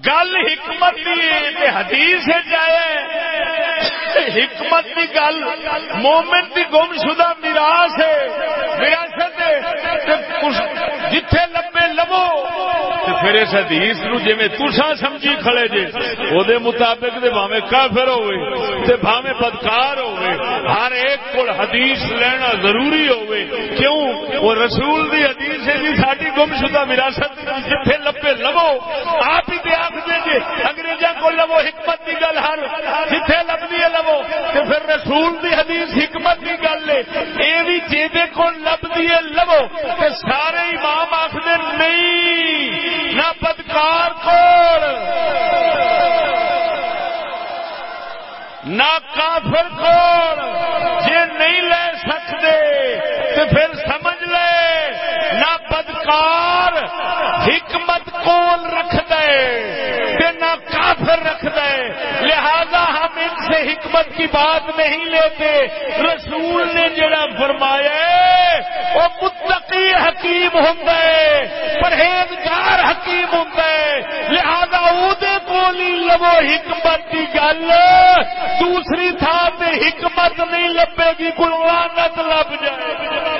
A: گل حکمت دی حدیث جائے۔ حکمت کی گل، مومن کی گم شدہ میراث ہے وراثت جتھے لبے لبو۔ پھر اس حدیث نو جی تسا سمجھی کھڑے جے او دے مطابق دے بھاوے کافر ہوئے، تے بھاوے بدکار ہوئے۔ ہر ایک کو حدیث لینا ضروری ہوئے۔ کیوں؟ وہ رسول دی حدیث ہے جی ساری گم شدہ وراثت جتھے لبے لبو، آپ ہی تے آخ دیں گے انگریزوں کو لبو حکمت کی گل ہر، جتھے لبدی ہے لبو تے پھر رسول دی حدیث حکمت کی گل ہے۔ یہ بھی جیدے کو لبدی ہے لبو تے سارے امام آخر نہیں، نہ بدکار کو نہ کافر کو جی نہیں لے سکتے تو پھر لے۔ نہ بدکار حکمت کول رکھ دے نہ کافر رکھ دے۔ لہذا ہم ان سے حکمت کی بات نہیں لیتے۔ رسول نے جڑا فرمایا وہ متقی حکیم ہوں پرہیزگار حکیم ہوں لہذا ادے کول ہی لو حکمت کی گل۔ دوسری تھان پہ حکمت نہیں لبے گی، کوئی لانت لب جائے۔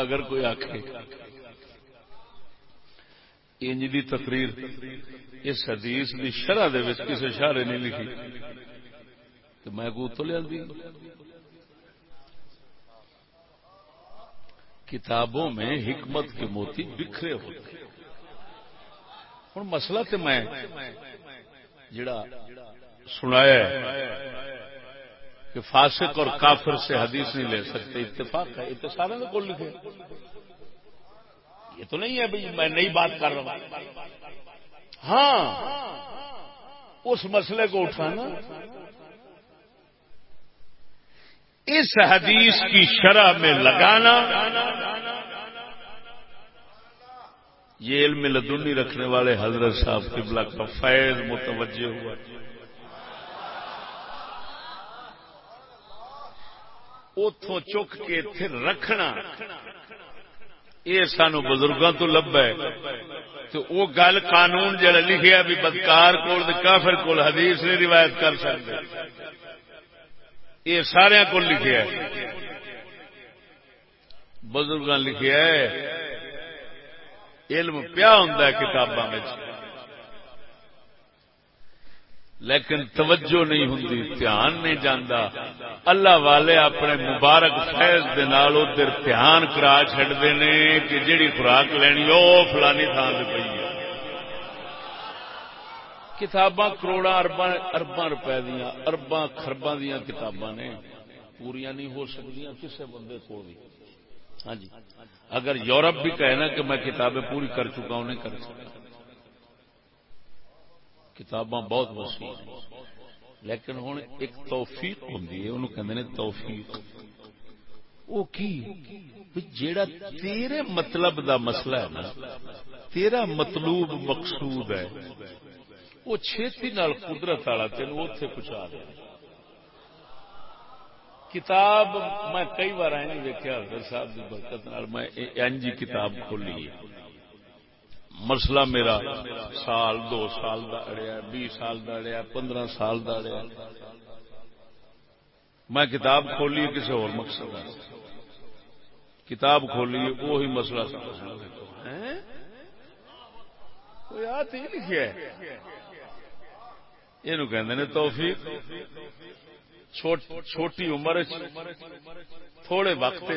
A: اگر کوئی آخ انج دی تقریر، اس حدیث کی شرح کسی شہرے نہیں لکھی۔ تو میں کو تو لیا کتابوں میں حکمت کے موتی بکھرے ہوتے ہوں مسئلہ تو میں جڑا سنایا کہ فاسق اور کافر سے حدیث نہیں لے سکتے، اتفاق ہے، یہ تو کو لکھے یہ تو نہیں ہے بھائی، میں نئی بات کر رہا ہوں۔ ہاں اس مسئلے کو اٹھانا۔ اس حدیث کی شرح میں لگانا۔ یہ علم لدنی رکھنے والے حضرت صاحب قبلہ کا فیض متوجہ ہوا۔ اتوں چک کے اتے رکھنا۔ یہ سانو بزرگوں تو لب ہے تو وہ گل قانون جڑا لکھیا بھی بدکار کول کافر کول حدیث نہیں روایت کر سکتے یہ سارا کو لکھیا بزرگ لکھیا ہے، علم پیا ہوں کتاباں لیکن توجہ نہیں ہوں دھیان نہیں جانا اللہ والے اپنے مبارک فیض ادھر دھیان کرا چڈتے نے کہ جیڑی خوراک لینی وہ فلانی تھان سے پی کتاباں کروڑا اربا ارباں روپے دیا ارباں خرباں دیا کتاباں نے۔ پوریا نہیں ہو سکتی کسی بندے کو بھی۔ ہاں جی۔ اگر یورپ بھی کہنا کہ میں کتابیں پوری کر چکا ہوں، نہیں کر سکتا۔ کتاباں بہت وسیع لیکن ہوں ایک توفیق ہوں کہ توفیق۔ وہ کی؟ جیڑا تیرے مطلب دا مسئلہ ہے نا، تیرا مطلوب مقصود ہے، وہ چھتی نال قدرت والا تین اتے پہنچا دے۔ کتاب میں کئی بار نہیں دیکھا حضرت صاحب کی برکت میں این کتاب کھولی ہے۔ مسئلہ میرا سال دو سال کا اڑیا بی سال کا اڑیا پندرہ سال کا اڑیا۔ میں کتاب کھولی کسی اور مقصد کتاب کھولی وہی مسئلہ۔ لکھا یہ کہ توفیق۔ چھوٹی عمر تھوڑے وقت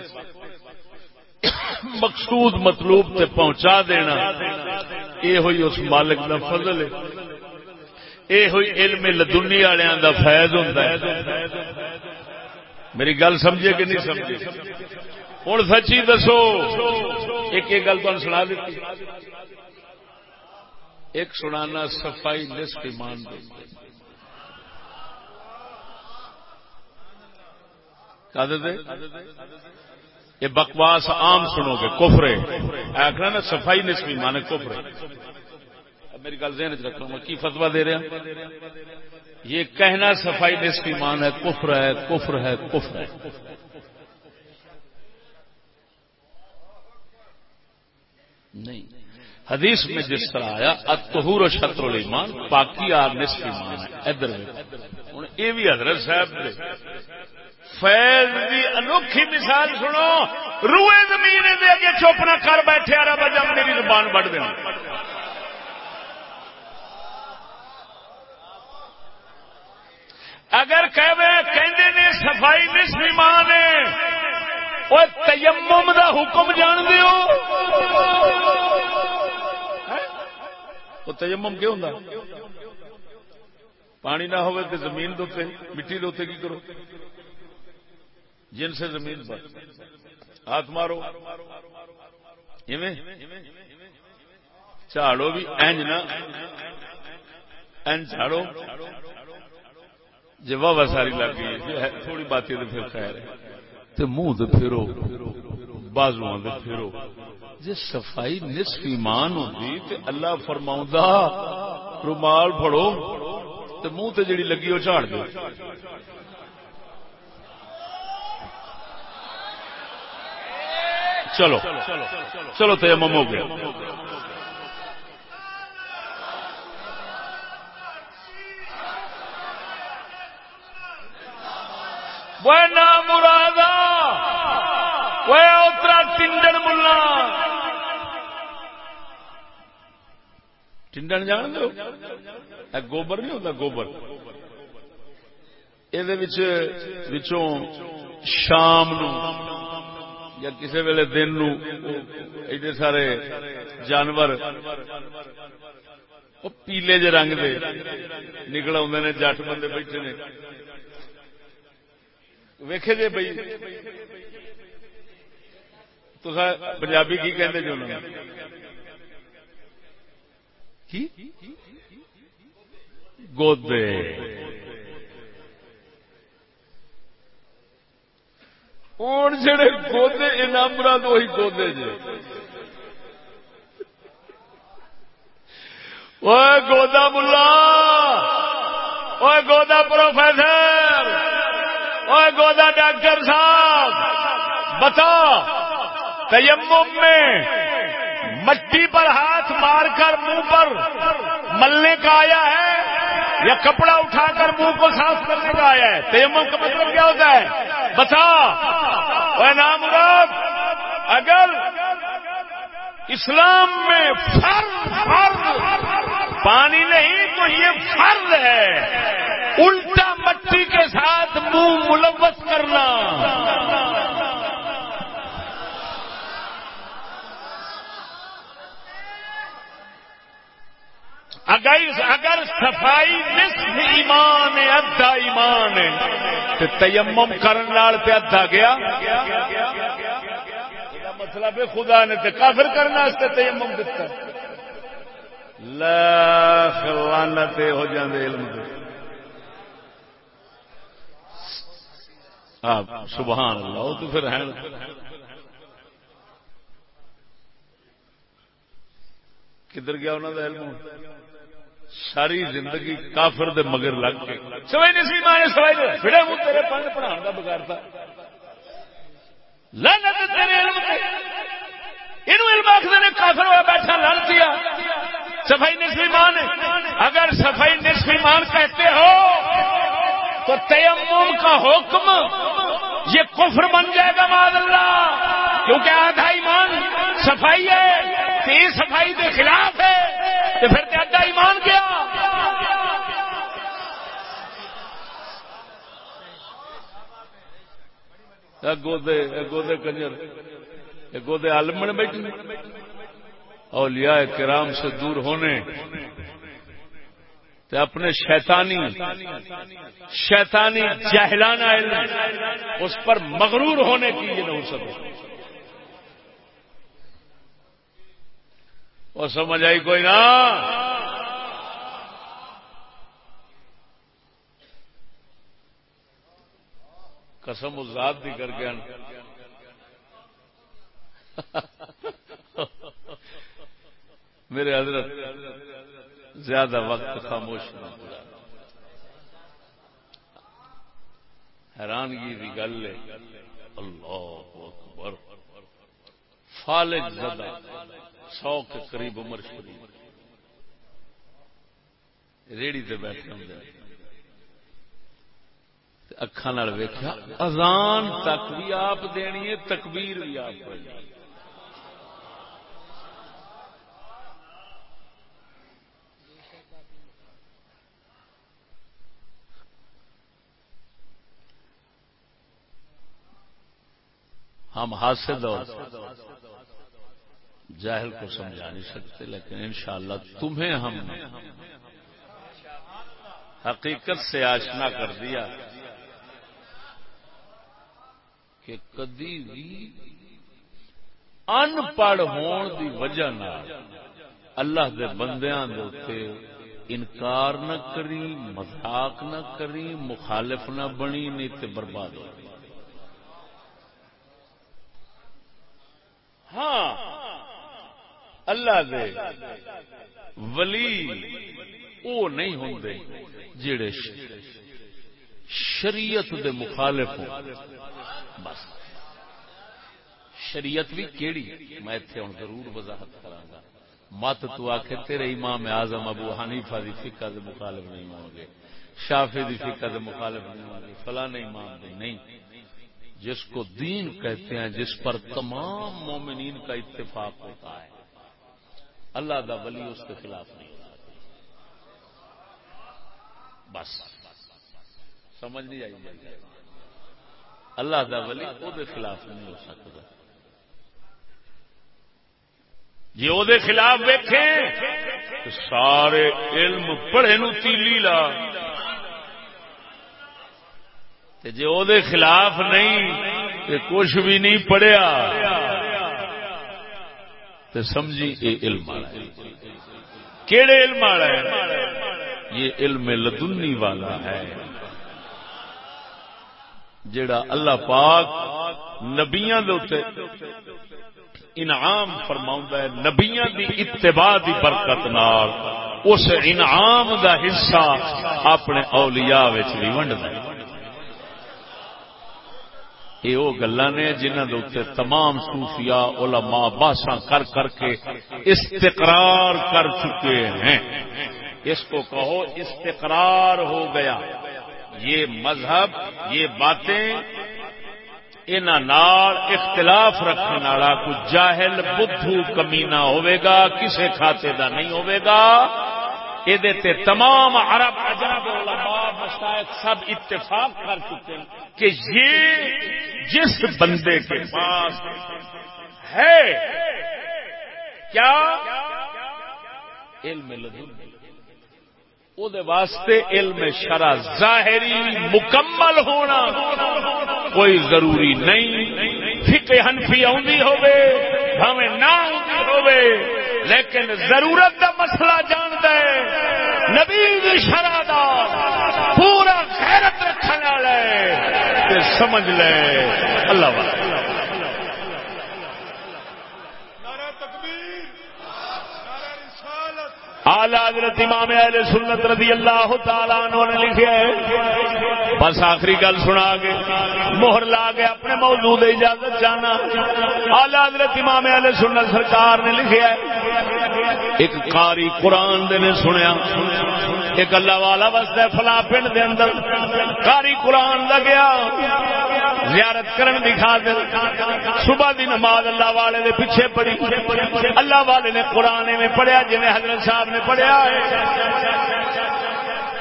A: مقصود مطلوب تے پہنچا دینا۔ یہ ہوئی اس مالک دا فضل ہے۔ یہ ہوئی علم لدنی والوں دا فیض ہوتا ہے۔ میری گل سمجھے کہ نہیں سمجھے؟ ہوں سچی دسو۔ ایک ایک گل تمہیں سنا دیتی۔ ایک سنانا صفائی نصف ایمان دے؟ یہ بکواس عام سنو گے، کفرے۔ آخر نا صفائی نصف ایمان ہے کفرے میری گل ذہن چ رکھوں میں کی فتوا دے رہا یہ کہنا صفائی نصف ایمان ہے، کفر ہے کفر ہے کفر ہے۔ نہیں، حدیث میں جس طرح آیا اتہور و شطر الایمان باقی آ نصف ایمان ہے، ادھر ہوں یہ بھی حضرت صاحب فیض دی انوکھی مثال سنو۔ روئے زمین دے اگے چوپنا کر بیٹھے آ رہا میری زبان بڑھ دینا اگر کہندے نے صفائی نصف ایمان ہے۔ وہ تیمم دا حکم جان دیو۔ وہ تیمم کیوں ہوں پانی نہ ہوئے تو زمین دوتے مٹی دوتے کی کرو؟ جن سے زمین پر ہاتھ مارو۔ جھاڑو بھی اینج نا این جھاڑو۔ جی جب واہ ساری لگ گئی تھوڑی باتیں تو پھر خیر ہے۔ منہ دے پھرو۔ بازو دے پھرو۔ جی صفائی نصف ایمان ہوتی تے اللہ فرماؤں رومال پھڑو۔ تے منہ تے جڑی لگی وہ جھاڑ دو چلو چلو تو مم ہو گیا وہ نام مرادہ وہ اترا ٹنڈن ملا۔ ٹنڈن جان دو گوبر نہیں ہوتا گوبر۔ یہ شام نو یا کسی ویلے دن نو ایڈے سارے جانور وہ پیلے جے رنگ دے نکل آدھے نے، جٹ بندے بیٹھے نے۔ ویکھے جی بھائی تو پنجابی کی کہتے جو جی گودے۔ ہوں جڑے گودے انامرا تو وہی گودے جی وہ گودا ملا وہ گودا پروفیسر وہ گودا ڈاکٹر صاحب، بتا، تیمم میں مٹی پر ہاتھ مار کر منہ پر ملنے کا آیا ہے؟ یا کپڑا اٹھا کر منہ کو صاف کرنے کا آیا ہے؟ تیمم کا مطلب کیا ہوتا ہے؟ بتا۔ وہ نام مراد اگر اسلام میں فرض فرض، پانی نہیں، تو یہ فرض ہے۔ الٹا مٹی کے ساتھ منہ ملوث کرنا۔ اگر اگر صفائی نصف ایمان ہے، ادھا ایمان ہے، تو تیمم کرن تے ادھا گیا۔ مطلب خدا نے تے کافر کرنا اس تے تیمم دیتا لاکھ لعنت ہو جاندے علم دے۔ سبحان اللہ تو پھر ہیں۔ کدھر گیا انہوں کا علم؟ ساری زندگی کافر دے مگر لگ کے۔ سوائی نہیں سی مانے سوائی دے پھڑے ہوں تیرے پڑھنے پڑھان کا بگارتا لعنت تیرے علم تے۔ انہوں علم آخر نے کافر ہوا بیٹھا لڑ دیا صفائی نصفی مان اگر صفائی نصفی مان کہتے ہو، تو تیمم کا حکم یہ کفر بن جائے گا ماد اللہ۔ کیونکہ آدھا ایمان صفائی ہے تیز صفائی کے خلاف ہے۔ تو پھر آدھا ایمان گیا گودے گودے کنجر ایک وہ عالم بیٹھے اولیاء کرام سے دور ہونے تے اپنے شیطانی شیطانی جہلانہ علم اس پر مغرور ہونے کی یہ نہ سکے۔ اور سمجھ آئی کوئی نا قسم ذات بھی کر کے میرے حضرت، زیادہ وقت خاموش نہ حیرانگی کی گل ہے۔ اللہ اکبر۔ فالج زدہ۔ سو کے قریب عمر شریف۔ ریڑی سے بیٹھے ہوں۔ اکھان ویخیا اذان تک بھی آپ دینی ہے، تکبیر بھی آپ پڑھنی ہم حاصل اور جاہل کو سمجھا نہیں سکتے، لیکن انشاءاللہ تمہیں ہم حقیقت سے آشنا کر دیا۔ کہ کدی بھی ان پڑھ ہون دی وجہ نہ اللہ دے بندیاں دے انکار نہ کری، مذاق نہ کری، مخالف نہ بنی، نہیں تے برباد ہو ہاں اللہ دے ولی او نہیں ہوں جڑے شریعت دے مخالف ہوں۔ بس۔ شریعت بھی کیڑی؟ میں اتنے ہوں ضرور وضاحت کرا مت تو آخ تیرے امام اعظم ابو حنیفہ دی فقہ دے مخالف نہیں ہوں گے۔ شافی دی فقہ دے مخالف نہیں ہوں گے۔ فلاں امام دے نہیں۔ جس کو دین کہتے ہیں، جس پر تمام مومنین کا اتفاق ہوتا ہے۔ اللہ دا ولی اس کے خلاف نہیں۔ بس۔ سمجھ نہیں آئی۔ اللہ دا ولی وہ خلاف نہیں ہو سکتا۔ جی وہ خلاف تو سارے علم پڑھے نو تیلی لا جی وہ خلاف نہیں کچھ بھی نہیں پڑھیا تو سمجھی یہ علم کیڑے علم والا ہے؟ یہ علم لدنی والا ہے۔ جڑا اللہ پاک نبیاں انعام فرما ہے، نبیاں دی اتباع دی برکت نال، اس انعام دا حصہ اپنے اولیاء وچ بھی ونڈدا ہے۔ یہ وہ گلا نے جنہوں کے تمام صوفیاء، علماء باساں کر کر کے استقرار کر چکے ہیں۔ اس کو کہو استقرار ہو گیا۔ یہ مذہب، یہ باتیں ان اختلاف رکھنے والا کچھ جاہل بدھو کمینا ہوئے گا کسے کھاتے دا نہیں ہوئے گا یہ تمام عرب عجب علماء مشاہد سب اتفاق کر چکے ہیں کہ یہ جس بندے کے پاس ہے، کیا؟ علم واسطے علم شرع ظاہری مکمل ہونا کوئی ضروری نہیں۔ فکر ہنفی آدھی ہوے ہمیں نہ ہوے لیکن ضرورت کا مسئلہ جانتا ہے۔ نبی شرع دا پورا خیرت رکھنے والا سمجھ لے۔ اللہ والا۔ آلہ حضرت امام اہل سنت رضی اللہ تعالیٰ عنہ نے لکھے ہے بس آخری گل سنا کے، مہر لا کے اپنے موجود اجازت جانا آلہ حضرت امام اہل سنت سرکار نے لکھے ہے ایک قاری قرآن دے نے سنیا، ایک اللہ والا وسط فلا پنڈ دے اندر قاری قرآن لگیا زیارت کرن دکھا دے صبح دی نماز اللہ والے دے پیچھے پڑی۔ اللہ والے نے قرآن میں پڑھیا جی حضرت صاحب نے پڑھیا ہے۔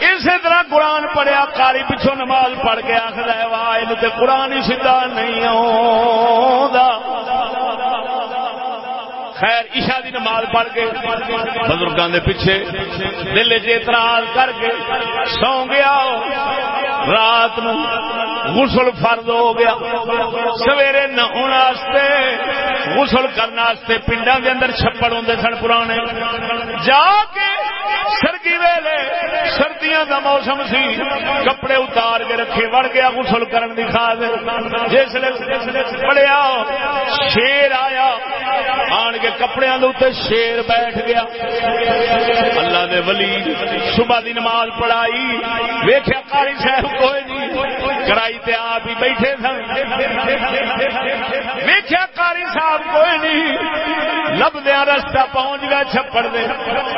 A: اسی طرح قرآن پڑھیا کاری پچھوں نماز پڑھ کے آخر ہے، واہ قرآن ہی سیدھا نہیں آ خیر، عشاء دی نماز پڑھ کے بزرگوں دے پیچھے دل چ اعتراض کر کے سو گیا رات نو غسل فرد ہو گیا۔ سویرے نہونا غسل کرنے پنڈا دے اندر چھپڑ ہوں سن پرانے۔ جا کے سرگی ویلے سردیاں دا موسم سی، کپڑے اتار کے رکھے، وڑ گیا غسل کرن دی خاص جس پڑیا شیر آیا، آن کے کپڑے شیر بیٹھ گیا۔ اللہ دے ولی صبح دی نماز پڑھائی۔ ویخیا کاری صاحب کوئی نہیں۔ کرائی تے آپ ہی بیٹھے سن۔ ویخیا کاری صاحب کوئی نہیں۔ لبدیا رستہ پہنچ گیا چھپڑ دے۔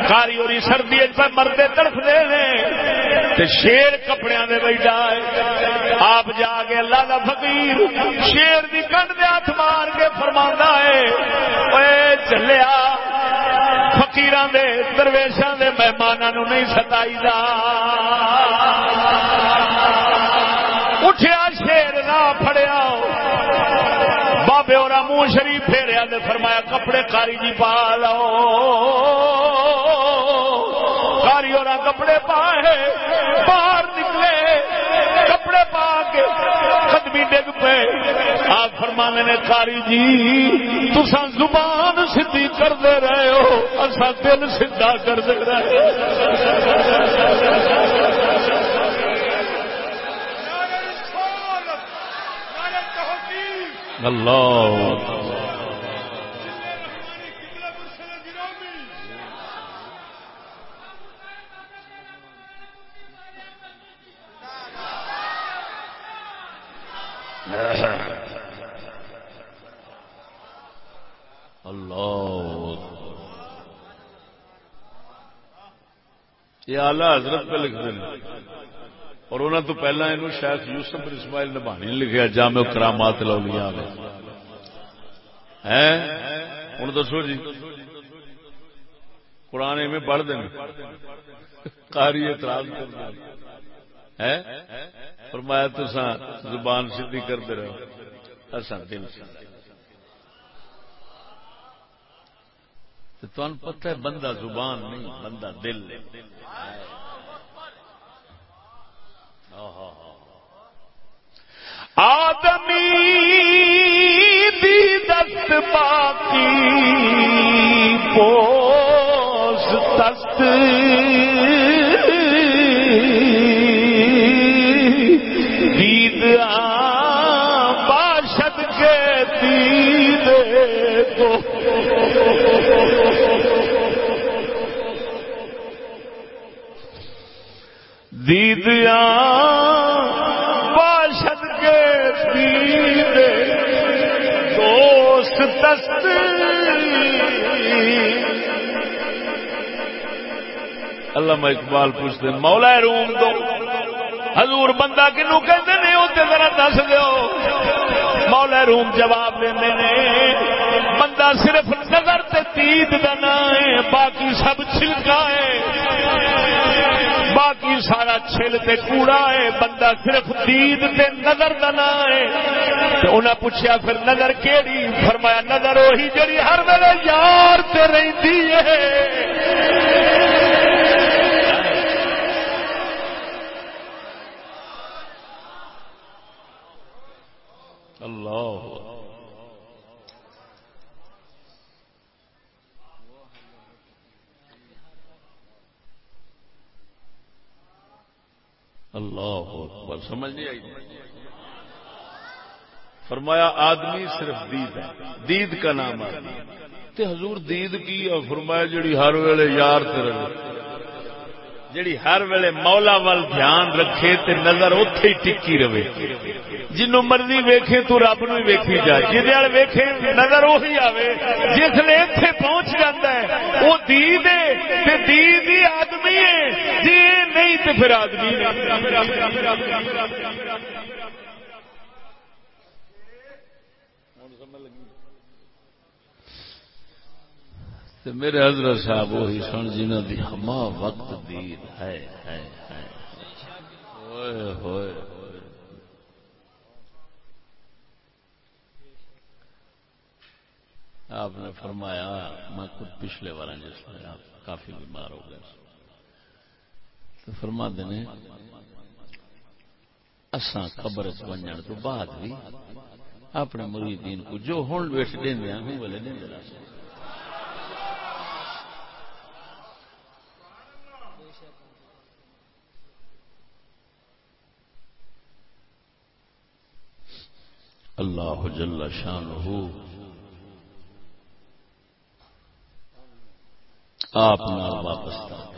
A: کاری اور سردی پہ مردے تڑف دے شیر کپڑے دے بیٹھا ہے۔ آپ جا کے اللہ کا فقیر شیر دی کنڈ دے ہاتھ مار کے فرما ہے۔ چلیا فکیر دے درویشوں دے مہمانوں نہیں ستائی دا اٹھیا شیر نہ فڑیا بابے اور منہ شریف پھیریا نے فرمایا کپڑے کاری جی پا لو کاری اور کپڑے پائے باہر کے قدمی ڈگ پے۔ آپ فرمانے نے کاری جی تسا زبان سدھی کرتے رہے ہو اصا دل سیدا کرتے رہے اللہ۔ یہ آلہ حضرت پہ لکھ دیں اور انہوں تو پہلا یہ شاید یوسف بن اسماعیل نبانی نے لکھا جامع کرامات لولیاء ہے؟ ہوں دسو جی۔ قرآن میں پڑھ دیں کاری اعتراض کر ہے؟ فرمایا تو زبان سیدھی کرتے رہو اصا دل سے تن پتہ ہے بندہ زبان نہیں بندہ دل آدمی دی دست باقی پوس دست۔ دیدیا باشد کے دید دوست تست اللہ اقبال پوچھتے مولا روم دو حضور بندہ کنو کہ ذرا دس دو مولا روم جواب دے بندہ صرف نظر تے تید دا ہے، باقی سب چھلکا ہے۔ باقی سارا چھل تے کوڑا ہے، بندہ صرف دید تے نظر دنا ہے۔ انہیں پوچھا پھر نظر کیڑی؟ فرمایا، نظر وہی جڑی ہر ویلے یار تے رہتی ہے اللہ اللہ اکبر سمجھ نہیں آئی۔ فرمایا، آدمی صرف دید ہے۔ دید کا نام آدمی تے حضور دید کی اور فرمایا جڑی ہر ویلے یار تے رہے جڑی ہر ویلے مولا وال دھیان رکھے تے نظر اتے ہی ٹکی رہے۔ جنو مرضی ویکھے تو رب نو ویکھی جائے۔ جی ویکھے نظر وہی آوے۔ جس نے اتے پہنچ جاتا ہے وہ دید ہے دید ہی آدمی ہے۔ جی نہیں تو پھر آدمی تو میرے حضرت صاحب وہی سن جنہ دی ہما وقت دید ہے ہوئے ہوئے۔ آپ نے فرمایا، میں خود پچھلے بار جس میں آپ کافی بیمار ہو گئے تو فرما دینے، اساں قبر بننے تو بعد بھی اپنے مریدین کو جو ہوں ویٹ دیا ہوں والے نہیں دلا اللہ جل شان ہو آپ واپس تھا